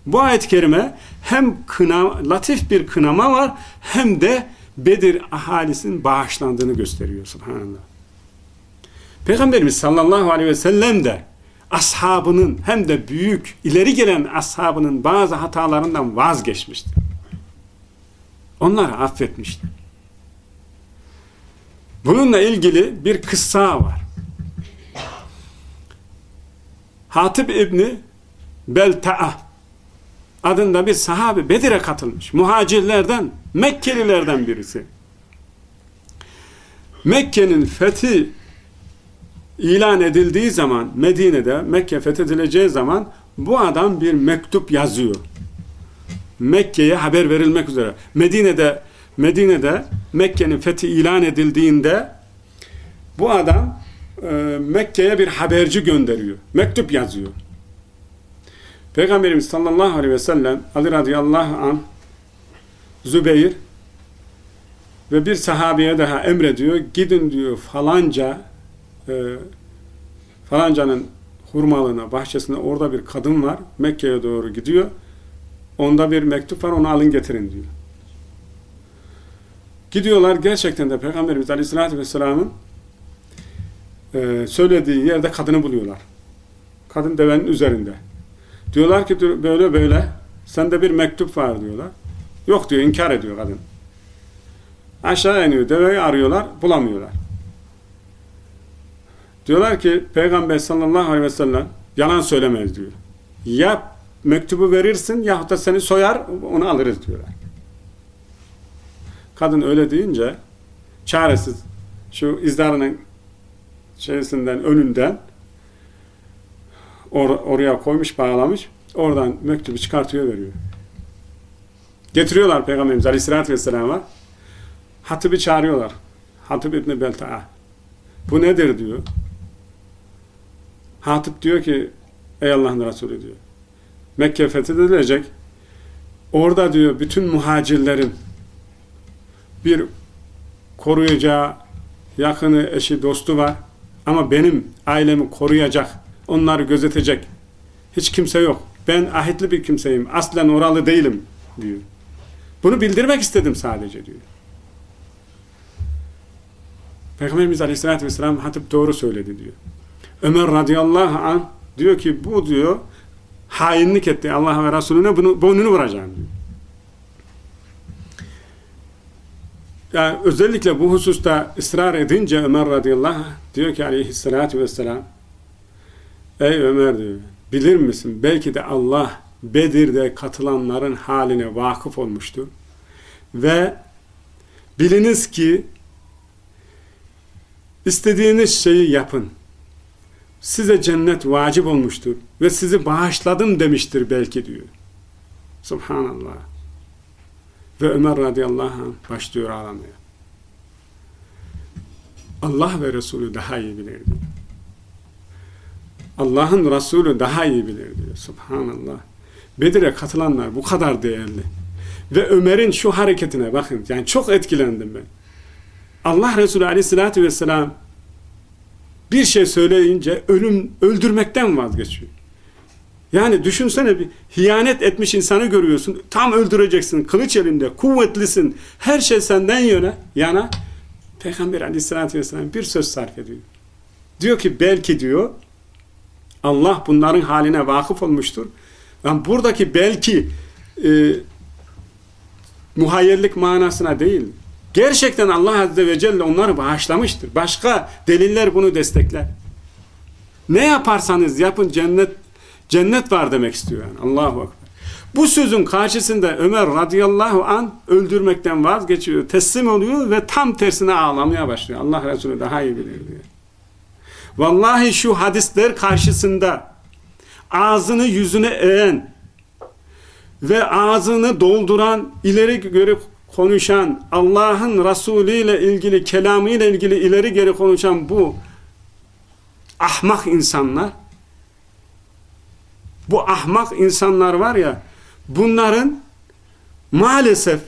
Bu ayet-i kerime hem kına, latif bir kınama var hem de Bedir ahalisinin bağışlandığını gösteriyor subhanallah. Peygamberimiz sallallahu aleyhi ve sellem de ashabının hem de büyük ileri gelen ashabının bazı hatalarından vazgeçmişti. Onları affetmişti. Bununla ilgili bir kıssa var. Hatip İbni Belta'a adında bir sahabe Bedir'e katılmış. Muhacirlerden, Mekkelilerden birisi. Mekke'nin fethi ilan edildiği zaman Medine'de Mekke fethedileceği zaman bu adam bir mektup yazıyor. Mekke'ye haber verilmek üzere. Medine'de Medine'de Mekke'nin fethi ilan edildiğinde bu adam e, Mekke'ye bir haberci gönderiyor. Mektup yazıyor. Peygamberimiz sallallahu aleyhi ve sellem Ali radıyallahu an Zübeyir ve bir sahabeye daha emrediyor. Gidin diyor falanca e, falancanın hurmalığına, bahçesine orada bir kadın var. Mekke'ye doğru gidiyor. Onda bir mektup var onu alın getirin diyor. Gidiyorlar gerçekten de Peygamberimiz Aleyhisselatü Vesselam'ın e, söylediği yerde kadını buluyorlar. Kadın devenin üzerinde. Diyorlar ki böyle böyle sende bir mektup var diyorlar. Yok diyor inkar ediyor kadın. Aşağı iniyor deveyi arıyorlar bulamıyorlar. Diyorlar ki Peygamber sallallahu aleyhi ve sellem yalan söylemez diyor. Ya mektubu verirsin yahut da seni soyar onu alırız diyorlar. Kadın öyle deyince çaresiz şu izdarının şeysinden önünden or oraya koymuş bağlamış oradan mektubu çıkartıyor veriyor. Getiriyorlar Peygamberimiz Aleyhisselatü Vesselam'a Hatip'i çağırıyorlar. Hatip İbni Belta'a. Bu nedir diyor. Hatip diyor ki ey Allah'ın Resulü diyor. Mekke fethedilecek. Orada diyor bütün muhacirlerin bir koruyacağı yakını, eşi, dostu var. Ama benim ailemi koruyacak, onları gözetecek hiç kimse yok. Ben ahitli bir kimseyim. Aslen oralı değilim diyor. Bunu bildirmek istedim sadece diyor. Peygamberimiz Aleyhisselatü Vesselam Hatip doğru söyledi diyor. Ömer radıyallahu anh diyor ki bu diyor hainlik etti Allah ve Resulüne bunu, boynunu vuracağım diyor. Yani özellikle bu hususta ısrar edince Ömer radıyallahu anh diyor ki aleyhissalatü vesselam ey Ömer diyor bilir misin belki de Allah Bedir'de katılanların haline vakıf olmuştur ve biliniz ki istediğiniz şeyi yapın size cennet vacip olmuştur ve sizi bağışladım demiştir belki diyor. Subhanallah. Ve Ömer radıyallahu anh başlıyor ağlamaya. Allah ve Resulü daha iyi bilir diyor. Allah'ın Resulü daha iyi bilir diyor. Subhanallah. Bedir'e katılanlar bu kadar değerli. Ve Ömer'in şu hareketine bakın. Yani çok etkilendim ben. Allah Resulü aleyhissalatü vesselam bir şey söyleyince ölüm öldürmekten vazgeçiyor. Yani düşünsene bir hiyanet etmiş insanı görüyorsun. Tam öldüreceksin. Kılıç elinde. Kuvvetlisin. Her şey senden yana. yana. Peygamber aleyhissalatü vesselam bir söz sarf ediyor. Diyor ki belki diyor Allah bunların haline vakıf olmuştur. Yani buradaki belki e, muhayyerlik manasına değil. Gerçekten Allah Azze ve Celle onları bağışlamıştır. Başka deliller bunu destekler. Ne yaparsanız yapın cennet cennet var demek istiyor yani. Allahu Ekber. Bu sözün karşısında Ömer radıyallahu an öldürmekten vazgeçiyor, teslim oluyor ve tam tersine ağlamaya başlıyor. Allah Resulü daha iyi bilir diyor. Vallahi şu hadisler karşısında ağzını yüzüne eğen ve ağzını dolduran, ileri geri konuşan, Allah'ın Resulü ile ilgili, kelamı ile ilgili ileri geri konuşan bu ahmak insanlar, bu ahmak insanlar var ya, bunların maalesef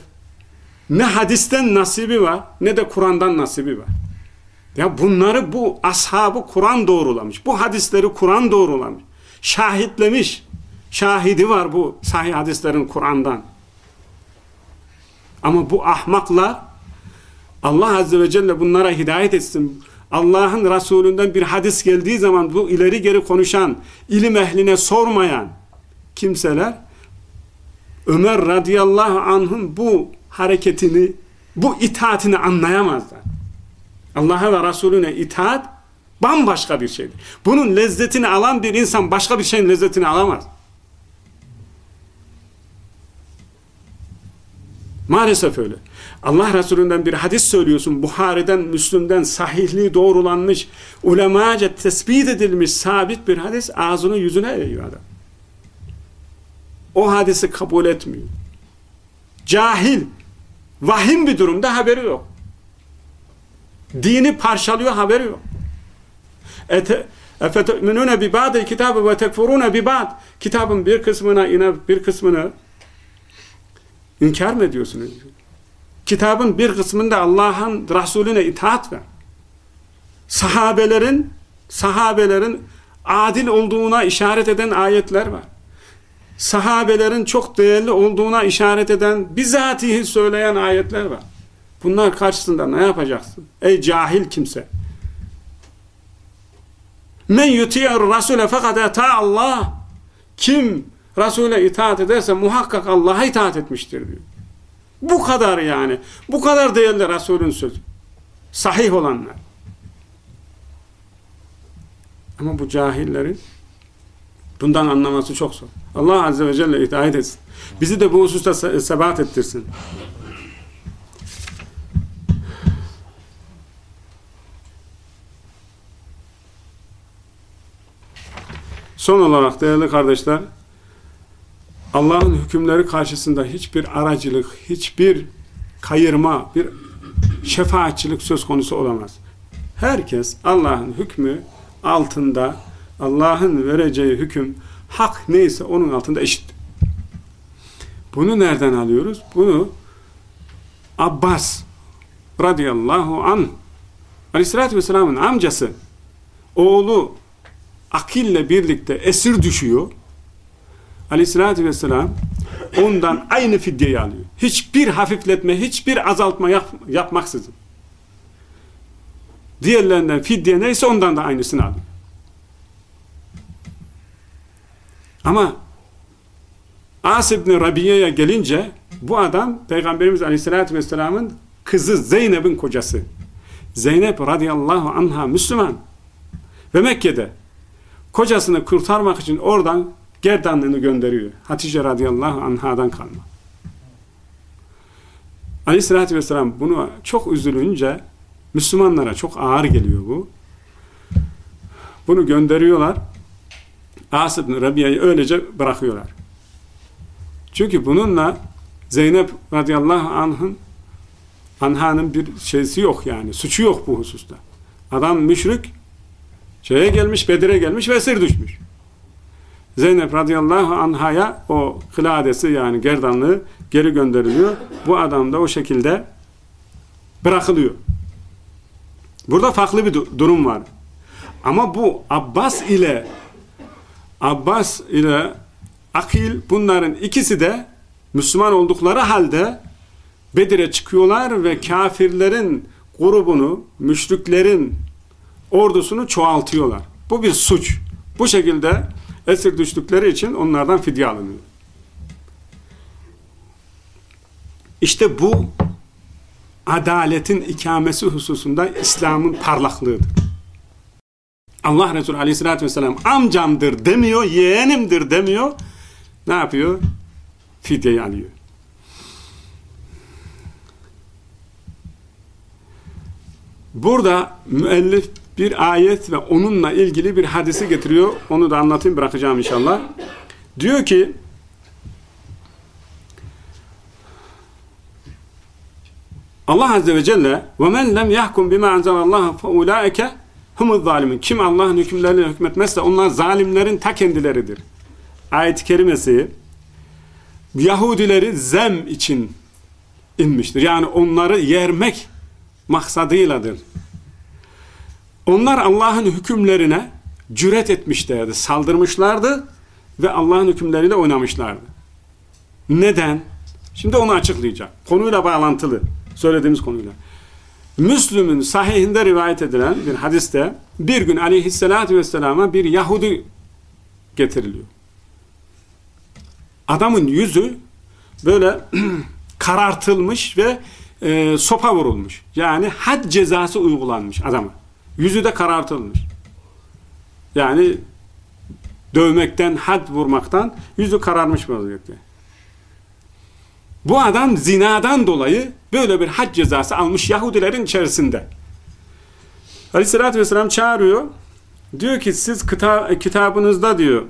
ne hadisten nasibi var, ne de Kur'an'dan nasibi var. Ya bunları bu ashabı Kur'an doğrulamış. Bu hadisleri Kur'an doğrulamış. Şahitlemiş. Şahidi var bu sahih hadislerin Kur'an'dan. Ama bu ahmaklar Allah Azze ve Celle bunlara hidayet etsin. Allah'ın Resulünden bir hadis geldiği zaman bu ileri geri konuşan, ilim ehline sormayan kimseler Ömer radıyallahu anh'ın bu hareketini, bu itaatini anlayamazlar. Allah'a ve Resulüne itaat bambaşka bir şeydir. Bunun lezzetini alan bir insan başka bir şeyin lezzetini alamaz. Maalesef öyle. Allah Resulü'nden bir hadis söylüyorsun. Buhari'den, Müslüm'den sahihliği doğrulanmış, ulemaca tespit edilmiş sabit bir hadis ağzını yüzüne eğiyor adam. O hadisi kabul etmiyor. Cahil, vahim bir durumda haberi yok. Dini parçalıyor haberi yok. Efetu'minune bi ba'di kitabı bi ba'd. Kitabın bir kısmına inap bir kısmını inkar mı ediyorsunuz? Kitabın bir kısmında Allah'ın Resulüne itaat ver. Sahabelerin sahabelerin adil olduğuna işaret eden ayetler var. Sahabelerin çok değerli olduğuna işaret eden, bizatihi söyleyen ayetler var. Bunlar karşısında ne yapacaksın? Ey cahil kimse. Men yuti'ur rasule fakat eta Allah. Kim Resul'e itaat ederse muhakkak Allah'a itaat etmiştir diyor. Bu kadar yani. Bu kadar değerli Resul'ün sözü. Sahih olanlar. Ama bu cahillerin bundan anlaması çok zor. Allah Azze ve Celle itaat etsin. Bizi de bu hususta sebat ettirsin. Son olarak değerli kardeşler, Allah'ın hükümleri karşısında hiçbir aracılık, hiçbir kayırma, bir şefaatçilik söz konusu olamaz. Herkes Allah'ın hükmü altında, Allah'ın vereceği hüküm, hak neyse onun altında eşit. Bunu nereden alıyoruz? Bunu Abbas radıyallahu an aleyhissalatü vesselamın amcası oğlu Akil'le birlikte esir düşüyor. Aleyhissalatü vesselam ondan aynı fidyeyi alıyor. Hiçbir hafifletme, hiçbir azaltma yap, yapmaksızın. Diğerlerinden fidye neyse ondan da aynısını alıyor. Ama As ibn Rabiye'ye gelince bu adam Peygamberimiz Aleyhisselatü Vesselam'ın kızı Zeynep'in kocası. Zeynep radıyallahu anha Müslüman ve Mekke'de kocasını kurtarmak için oradan gerdanlığını gönderiyor. Hatice radıyallahu anhadan kalma. Aleyhissalatü vesselam bunu çok üzülünce Müslümanlara çok ağır geliyor bu. Bunu gönderiyorlar. As ibn Rabia'yı öylece bırakıyorlar. Çünkü bununla Zeynep radıyallahu anh'ın anhanın bir şeysi yok yani. Suçu yok bu hususta. Adam müşrik şeye gelmiş, Bedir'e gelmiş ve esir düşmüş. Zeynep radıyallahu anhaya o kıladesi yani gerdanlığı geri gönderiliyor. Bu adam da o şekilde bırakılıyor. Burada farklı bir durum var. Ama bu Abbas ile Abbas ile Akil bunların ikisi de Müslüman oldukları halde Bedir'e çıkıyorlar ve kafirlerin grubunu, müşriklerin ordusunu çoğaltıyorlar. Bu bir suç. Bu şekilde esir düştükleri için onlardan fidye alınıyor. İşte bu adaletin ikamesi hususunda İslam'ın parlaklığıdır. Allah Resulü aleyhissalatü vesselam amcamdır demiyor, yeğenimdir demiyor. Ne yapıyor? Fidyeyi alıyor. Burada müellif bir ayet ve onunla ilgili bir hadisi getiriyor. Onu da anlatayım bırakacağım inşallah. Diyor ki Allah Azze ve Celle وَمَنْ لَمْ يَحْكُمْ بِمَا أَنْزَلَ اللّٰهَ فَاُولَٰئِكَ هُمُ الظَّالِمِينَ Kim Allah'ın hükümlerine hükmetmezse onlar zalimlerin ta kendileridir. Ayet-i kerimesi Yahudileri zem için inmiştir. Yani onları yermek maksadıyladır. Onlar Allah'ın hükümlerine cüret etmişlerdi, saldırmışlardı ve Allah'ın hükümleriyle oynamışlardı. Neden? Şimdi onu açıklayacağım. Konuyla bağlantılı. Söylediğimiz konuyla. Müslüm'ün sahihinde rivayet edilen bir hadiste bir gün aleyhissalatü vesselama bir Yahudi getiriliyor. Adamın yüzü böyle karartılmış ve e, sopa vurulmuş. Yani had cezası uygulanmış adama. Yüzü de karartılmış. Yani dövmekten, had vurmaktan yüzü kararmış vaziyette. Bu adam zinadan dolayı böyle bir had cezası almış Yahudilerin içerisinde. Aleyhissalatü vesselam çağırıyor. Diyor ki siz kita kitabınızda diyor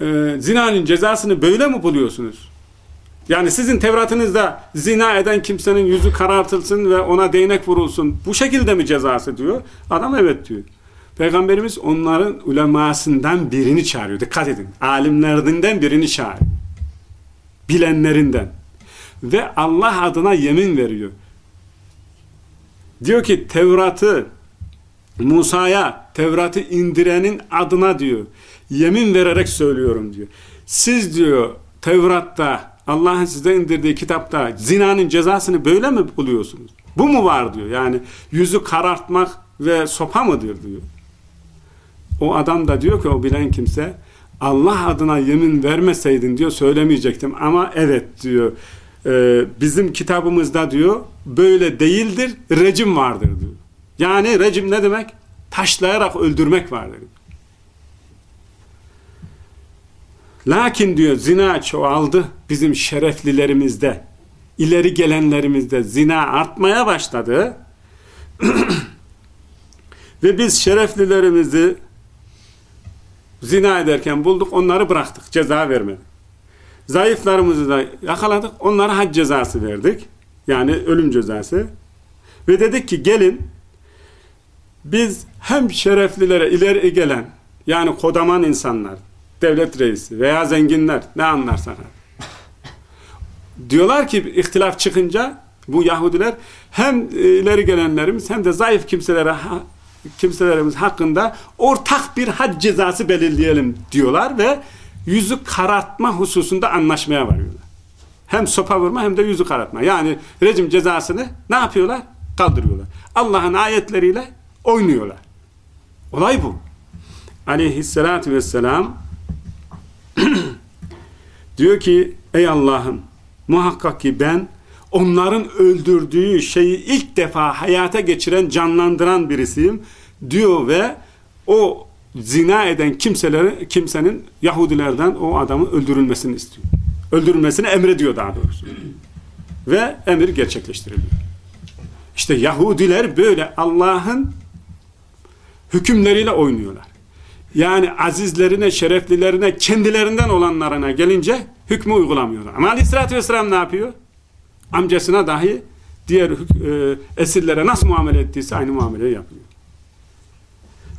e, zinanın cezasını böyle mi buluyorsunuz? Yani sizin Tevrat'ınızda zina eden kimsenin yüzü karartılsın ve ona değnek vurulsun. Bu şekilde mi cezası diyor. Adam evet diyor. Peygamberimiz onların ulemasından birini çağırıyor. Dikkat edin. Alimlerinden birini çağırıyor. Bilenlerinden. Ve Allah adına yemin veriyor. Diyor ki Tevrat'ı Musa'ya Tevrat'ı indirenin adına diyor. Yemin vererek söylüyorum diyor. Siz diyor Tevrat'ta Allah'ın size indirdiği kitapta zinanın cezasını böyle mi buluyorsunuz? Bu mu var diyor. Yani yüzü karartmak ve sopa mıdır diyor. O adam da diyor ki o bilen kimse Allah adına yemin vermeseydin diyor söylemeyecektim ama evet diyor e, bizim kitabımızda diyor böyle değildir rejim vardır diyor. Yani rejim ne demek? Taşlayarak öldürmek vardır. Lakin diyor zina çoğaldı bizim şereflilerimizde. ileri gelenlerimizde zina artmaya başladı. Ve biz şereflilerimizi zina ederken bulduk, onları bıraktık, ceza vermedik. Zayıflarımızı da yakaladık, onlara had cezası verdik. Yani ölüm cezası. Ve dedik ki gelin, biz hem şereflilere ileri gelen, yani kodaman insanlar, devlet reisi veya zenginler ne anlarsan diyorlar ki ihtilaf çıkınca bu Yahudiler hem ileri gelenlerimiz hem de zayıf kimselere kimselerimiz hakkında ortak bir had cezası belirleyelim diyorlar ve yüzü karartma hususunda anlaşmaya varıyorlar. Hem sopa vurma hem de yüzü karartma. Yani rejim cezasını ne yapıyorlar? Kaldırıyorlar. Allah'ın ayetleriyle oynuyorlar. Olay bu. Aleyhissalatü vesselam diyor ki ey Allah'ım muhakkak ki ben onların öldürdüğü şeyi ilk defa hayata geçiren, canlandıran birisiyim diyor ve o zina eden kimseleri, kimsenin Yahudilerden o adamın öldürülmesini istiyor. Öldürülmesini emrediyor daha doğrusu. Ve emir gerçekleştiriliyor. İşte Yahudiler böyle Allah'ın hükümleriyle oynuyorlar. Yani azizlerine, şereflilerine, kendilerinden olanlarına gelince hükmü uygulamıyorlar. Ama aleyhissalatü vesselam ne yapıyor? Amcasına dahi diğer e, esirlere nasıl muamele ettiyse aynı muameleyi yapıyor.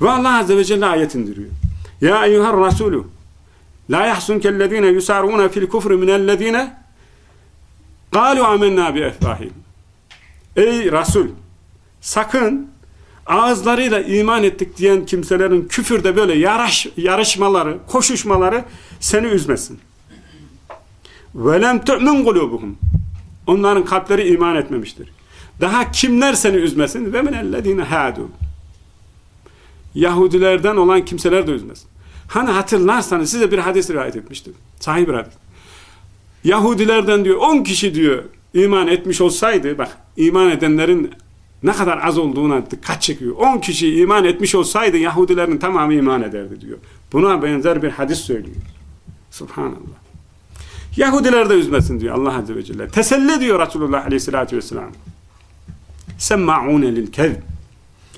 Ve Allah Azze ve Celle ayet indiriyor. Ya eyyuhar Resulü la yahsunkellezine yusaruna fil kufri minellezine kalu amennâ bi efvahim. Ey Resul sakın ağızlarıyla iman ettik diyen kimselerin küfürde böyle yarış, yarışmaları, koşuşmaları seni üzmesin. وَلَمْ تُعْمِنْ قُلُوبُهُمْ Onların kalpleri iman etmemiştir. Daha kimler seni üzmesin? Ve minellezine hadu. Yahudilerden olan kimseler de üzmesin. Hani hatırlarsanız size bir hadis rivayet etmiştim. Sahih bir hadis. Yahudilerden diyor 10 kişi diyor iman etmiş olsaydı bak iman edenlerin ne kadar az olduğuna dikkat çekiyor. 10 kişi iman etmiş olsaydı Yahudilerin tamamı iman ederdi diyor. Buna benzer bir hadis söylüyor. Subhanallah. Yahudiler de üzmesin diyor Allah Azze ve Celle. Teselli diyor Resulullah Aleyhisselatü Vesselam. Semma'une lil kezb.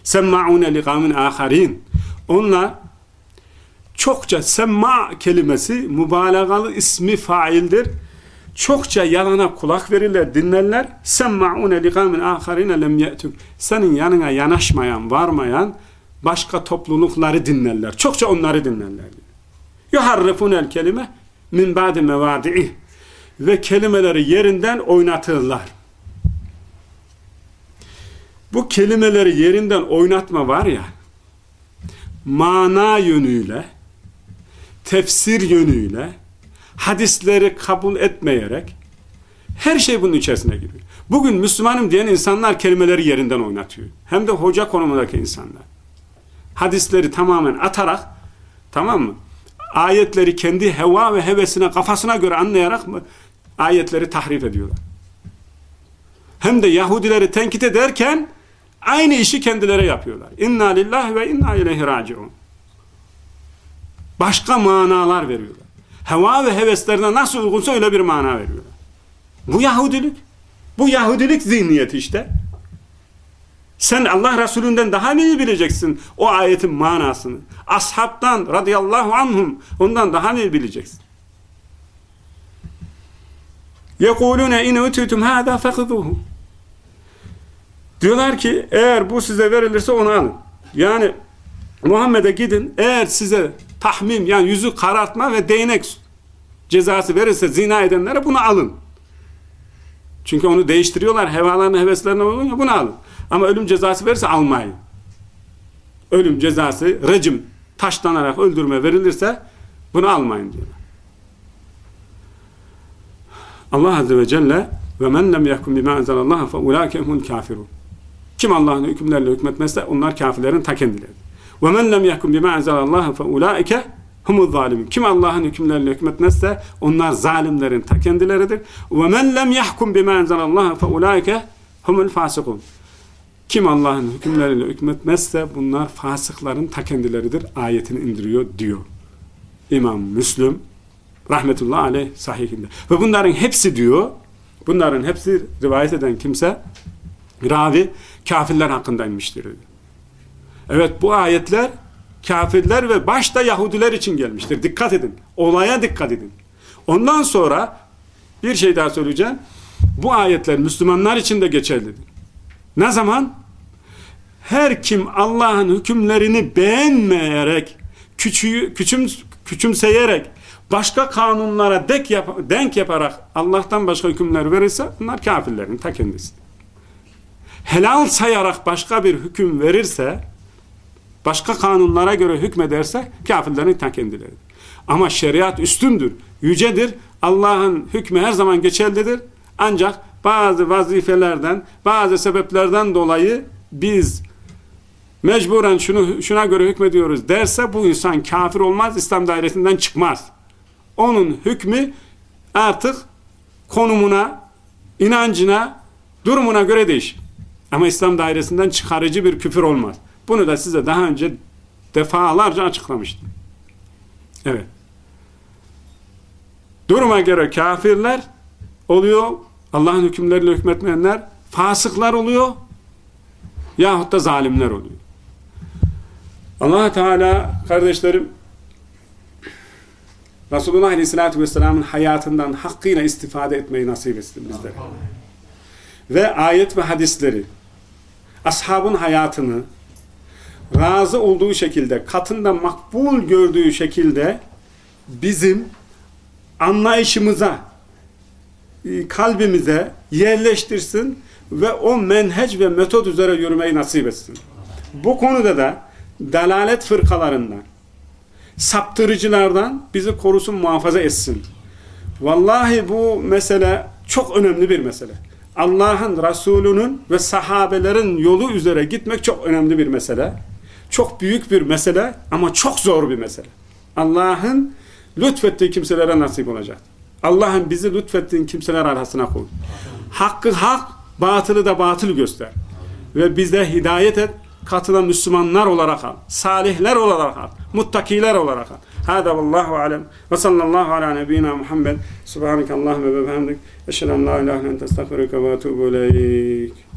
Semma'une li kavmin aharin. Onlar çokça semma kelimesi mübalağalı ismi faildir. Çokça yalana kulak verirler, dinlerler. Semma'une li kavmin aharine lem ye'tuk. Senin yanına yanaşmayan, varmayan başka toplulukları dinlerler. Çokça onları dinlerler. Yuharrifunel kelime min ba'di mevadi'ih. Ve kelimeleri yerinden oynatırlar. Bu kelimeleri yerinden oynatma var ya, mana yönüyle, tefsir yönüyle, hadisleri kabul etmeyerek, her şey bunun içerisine giriyor. Bugün Müslümanım diyen insanlar kelimeleri yerinden oynatıyor. Hem de hoca konumundaki insanlar. Hadisleri tamamen atarak, tamam mı? Ayetleri kendi heva ve hevesine, kafasına göre anlayarak mı ayetleri tahrif ediyorlar. Hem de Yahudileri tenkit ederken aynı işi kendileri yapıyorlar. İnna lillahi ve inna ileyhi raciun. Başka manalar veriyorlar Heva ve heveslerine nasıl uygunsa öyle bir mana veriyorlar. Bu Yahudilik. Bu Yahudilik zihniyeti işte. Sen Allah Resulü'nden daha mı iyi bileceksin o ayetin manasını? Ashabtan radıyallahu anhum ondan daha mı iyi bileceksin? يَقُولُونَ اِنْ اُتُيتُمْ هَذَا فَخِذُوهُ Diyorlar ki eğer bu size verilirse onu alın. Yani Muhammed'e gidin eğer size tahmim yani yüzü karartma ve değnek cezası verirse zina edenlere bunu alın. Çünkü onu değiştiriyorlar hevalarına heveslerine uygun bunu alın. Ama ölüm cezası verirse almayın. Ölüm cezası rejim taşlanarak öldürme verilirse bunu almayın diyorlar. Allah Azze ve Celle ve men lem yahkum bima enzelallah fe ulaike kafirun. Kim Allah'ın hükümlerle hükmetmezse onlar kafirlerin ta kendileri. Men lem yahkum bima enzelallah fe ulaike humul zalimin. Kim Allah'ın hükümlerle hükmetmezse onlar zalimlerin ta kendileridir. Ve men lem yahkum bima enzelallah fe ulaike humul fasikun. Kim Allah'ın hükümleriyle hükmetmezse bunlar fasıkların ta kendileridir. Ayetini indiriyor diyor. İmam Müslüm rahmetullahi aleyh sahihinde. Ve bunların hepsi diyor, bunların hepsi rivayet eden kimse, ravi, kafirler hakkında inmiştir. Evet bu ayetler kafirler ve başta Yahudiler için gelmiştir. Dikkat edin. Olaya dikkat edin. Ondan sonra bir şey daha söyleyeceğim. Bu ayetler Müslümanlar için de geçerlidir. Ne zaman? Her kim Allah'ın hükümlerini beğenmeyerek, küçüğü, küçüm, küçümseyerek, başka kanunlara denk, yap denk yaparak Allah'tan başka hükümler verirse bunlar kafirlerin ta kendisi. Helal sayarak başka bir hüküm verirse, başka kanunlara göre hükmederse kafirlerin ta kendileri. Ama şeriat üstündür, yücedir. Allah'ın hükmü her zaman geçerlidir. Ancak bazı vazifelerden, bazı sebeplerden dolayı biz mecburen şunu şuna göre hükmediyoruz derse bu insan kafir olmaz, İslam dairesinden çıkmaz. Onun hükmü artık konumuna, inancına, durumuna göre değişir. Ama İslam dairesinden çıkarıcı bir küfür olmaz. Bunu da size daha önce defalarca açıklamıştım. Evet. Duruma göre kafirler oluyor, Allah'ın hükümleriyle hükmetmeyenler fasıklar oluyor yahut da zalimler oluyor. allah Teala kardeşlerim Resulullah Aleyhisselatü Vesselam'ın hayatından hakkıyla istifade etmeyi nasip etsin bizlere. Ve ayet ve hadisleri ashabın hayatını razı olduğu şekilde, katında makbul gördüğü şekilde bizim anlayışımıza e, kalbimize yerleştirsin ve o menheç ve metot üzere yürümeyi nasip etsin. Bu konuda da dalalet fırkalarından, saptırıcılardan bizi korusun, muhafaza etsin. Vallahi bu mesele çok önemli bir mesele. Allah'ın, Resulünün ve sahabelerin yolu üzere gitmek çok önemli bir mesele. Çok büyük bir mesele ama çok zor bir mesele. Allah'ın lütfettiği kimselere nasip olacak. Allah'ın bizi lütfettiğin kimseler arasına koy. Hakkı hak, batılı da batıl göster. Ve bize hidayet et, katılan Müslümanlar olarak al. Salihler olarak al. Muttakiler olarak al. Hâdâ vallâhu alem. Ve sallallahu ala nebiyyina Muhammed. Subhaneke Allahümme ve behemdik. Eşhedü en la ilahe ente estağfiruke ve etûbü ileyk.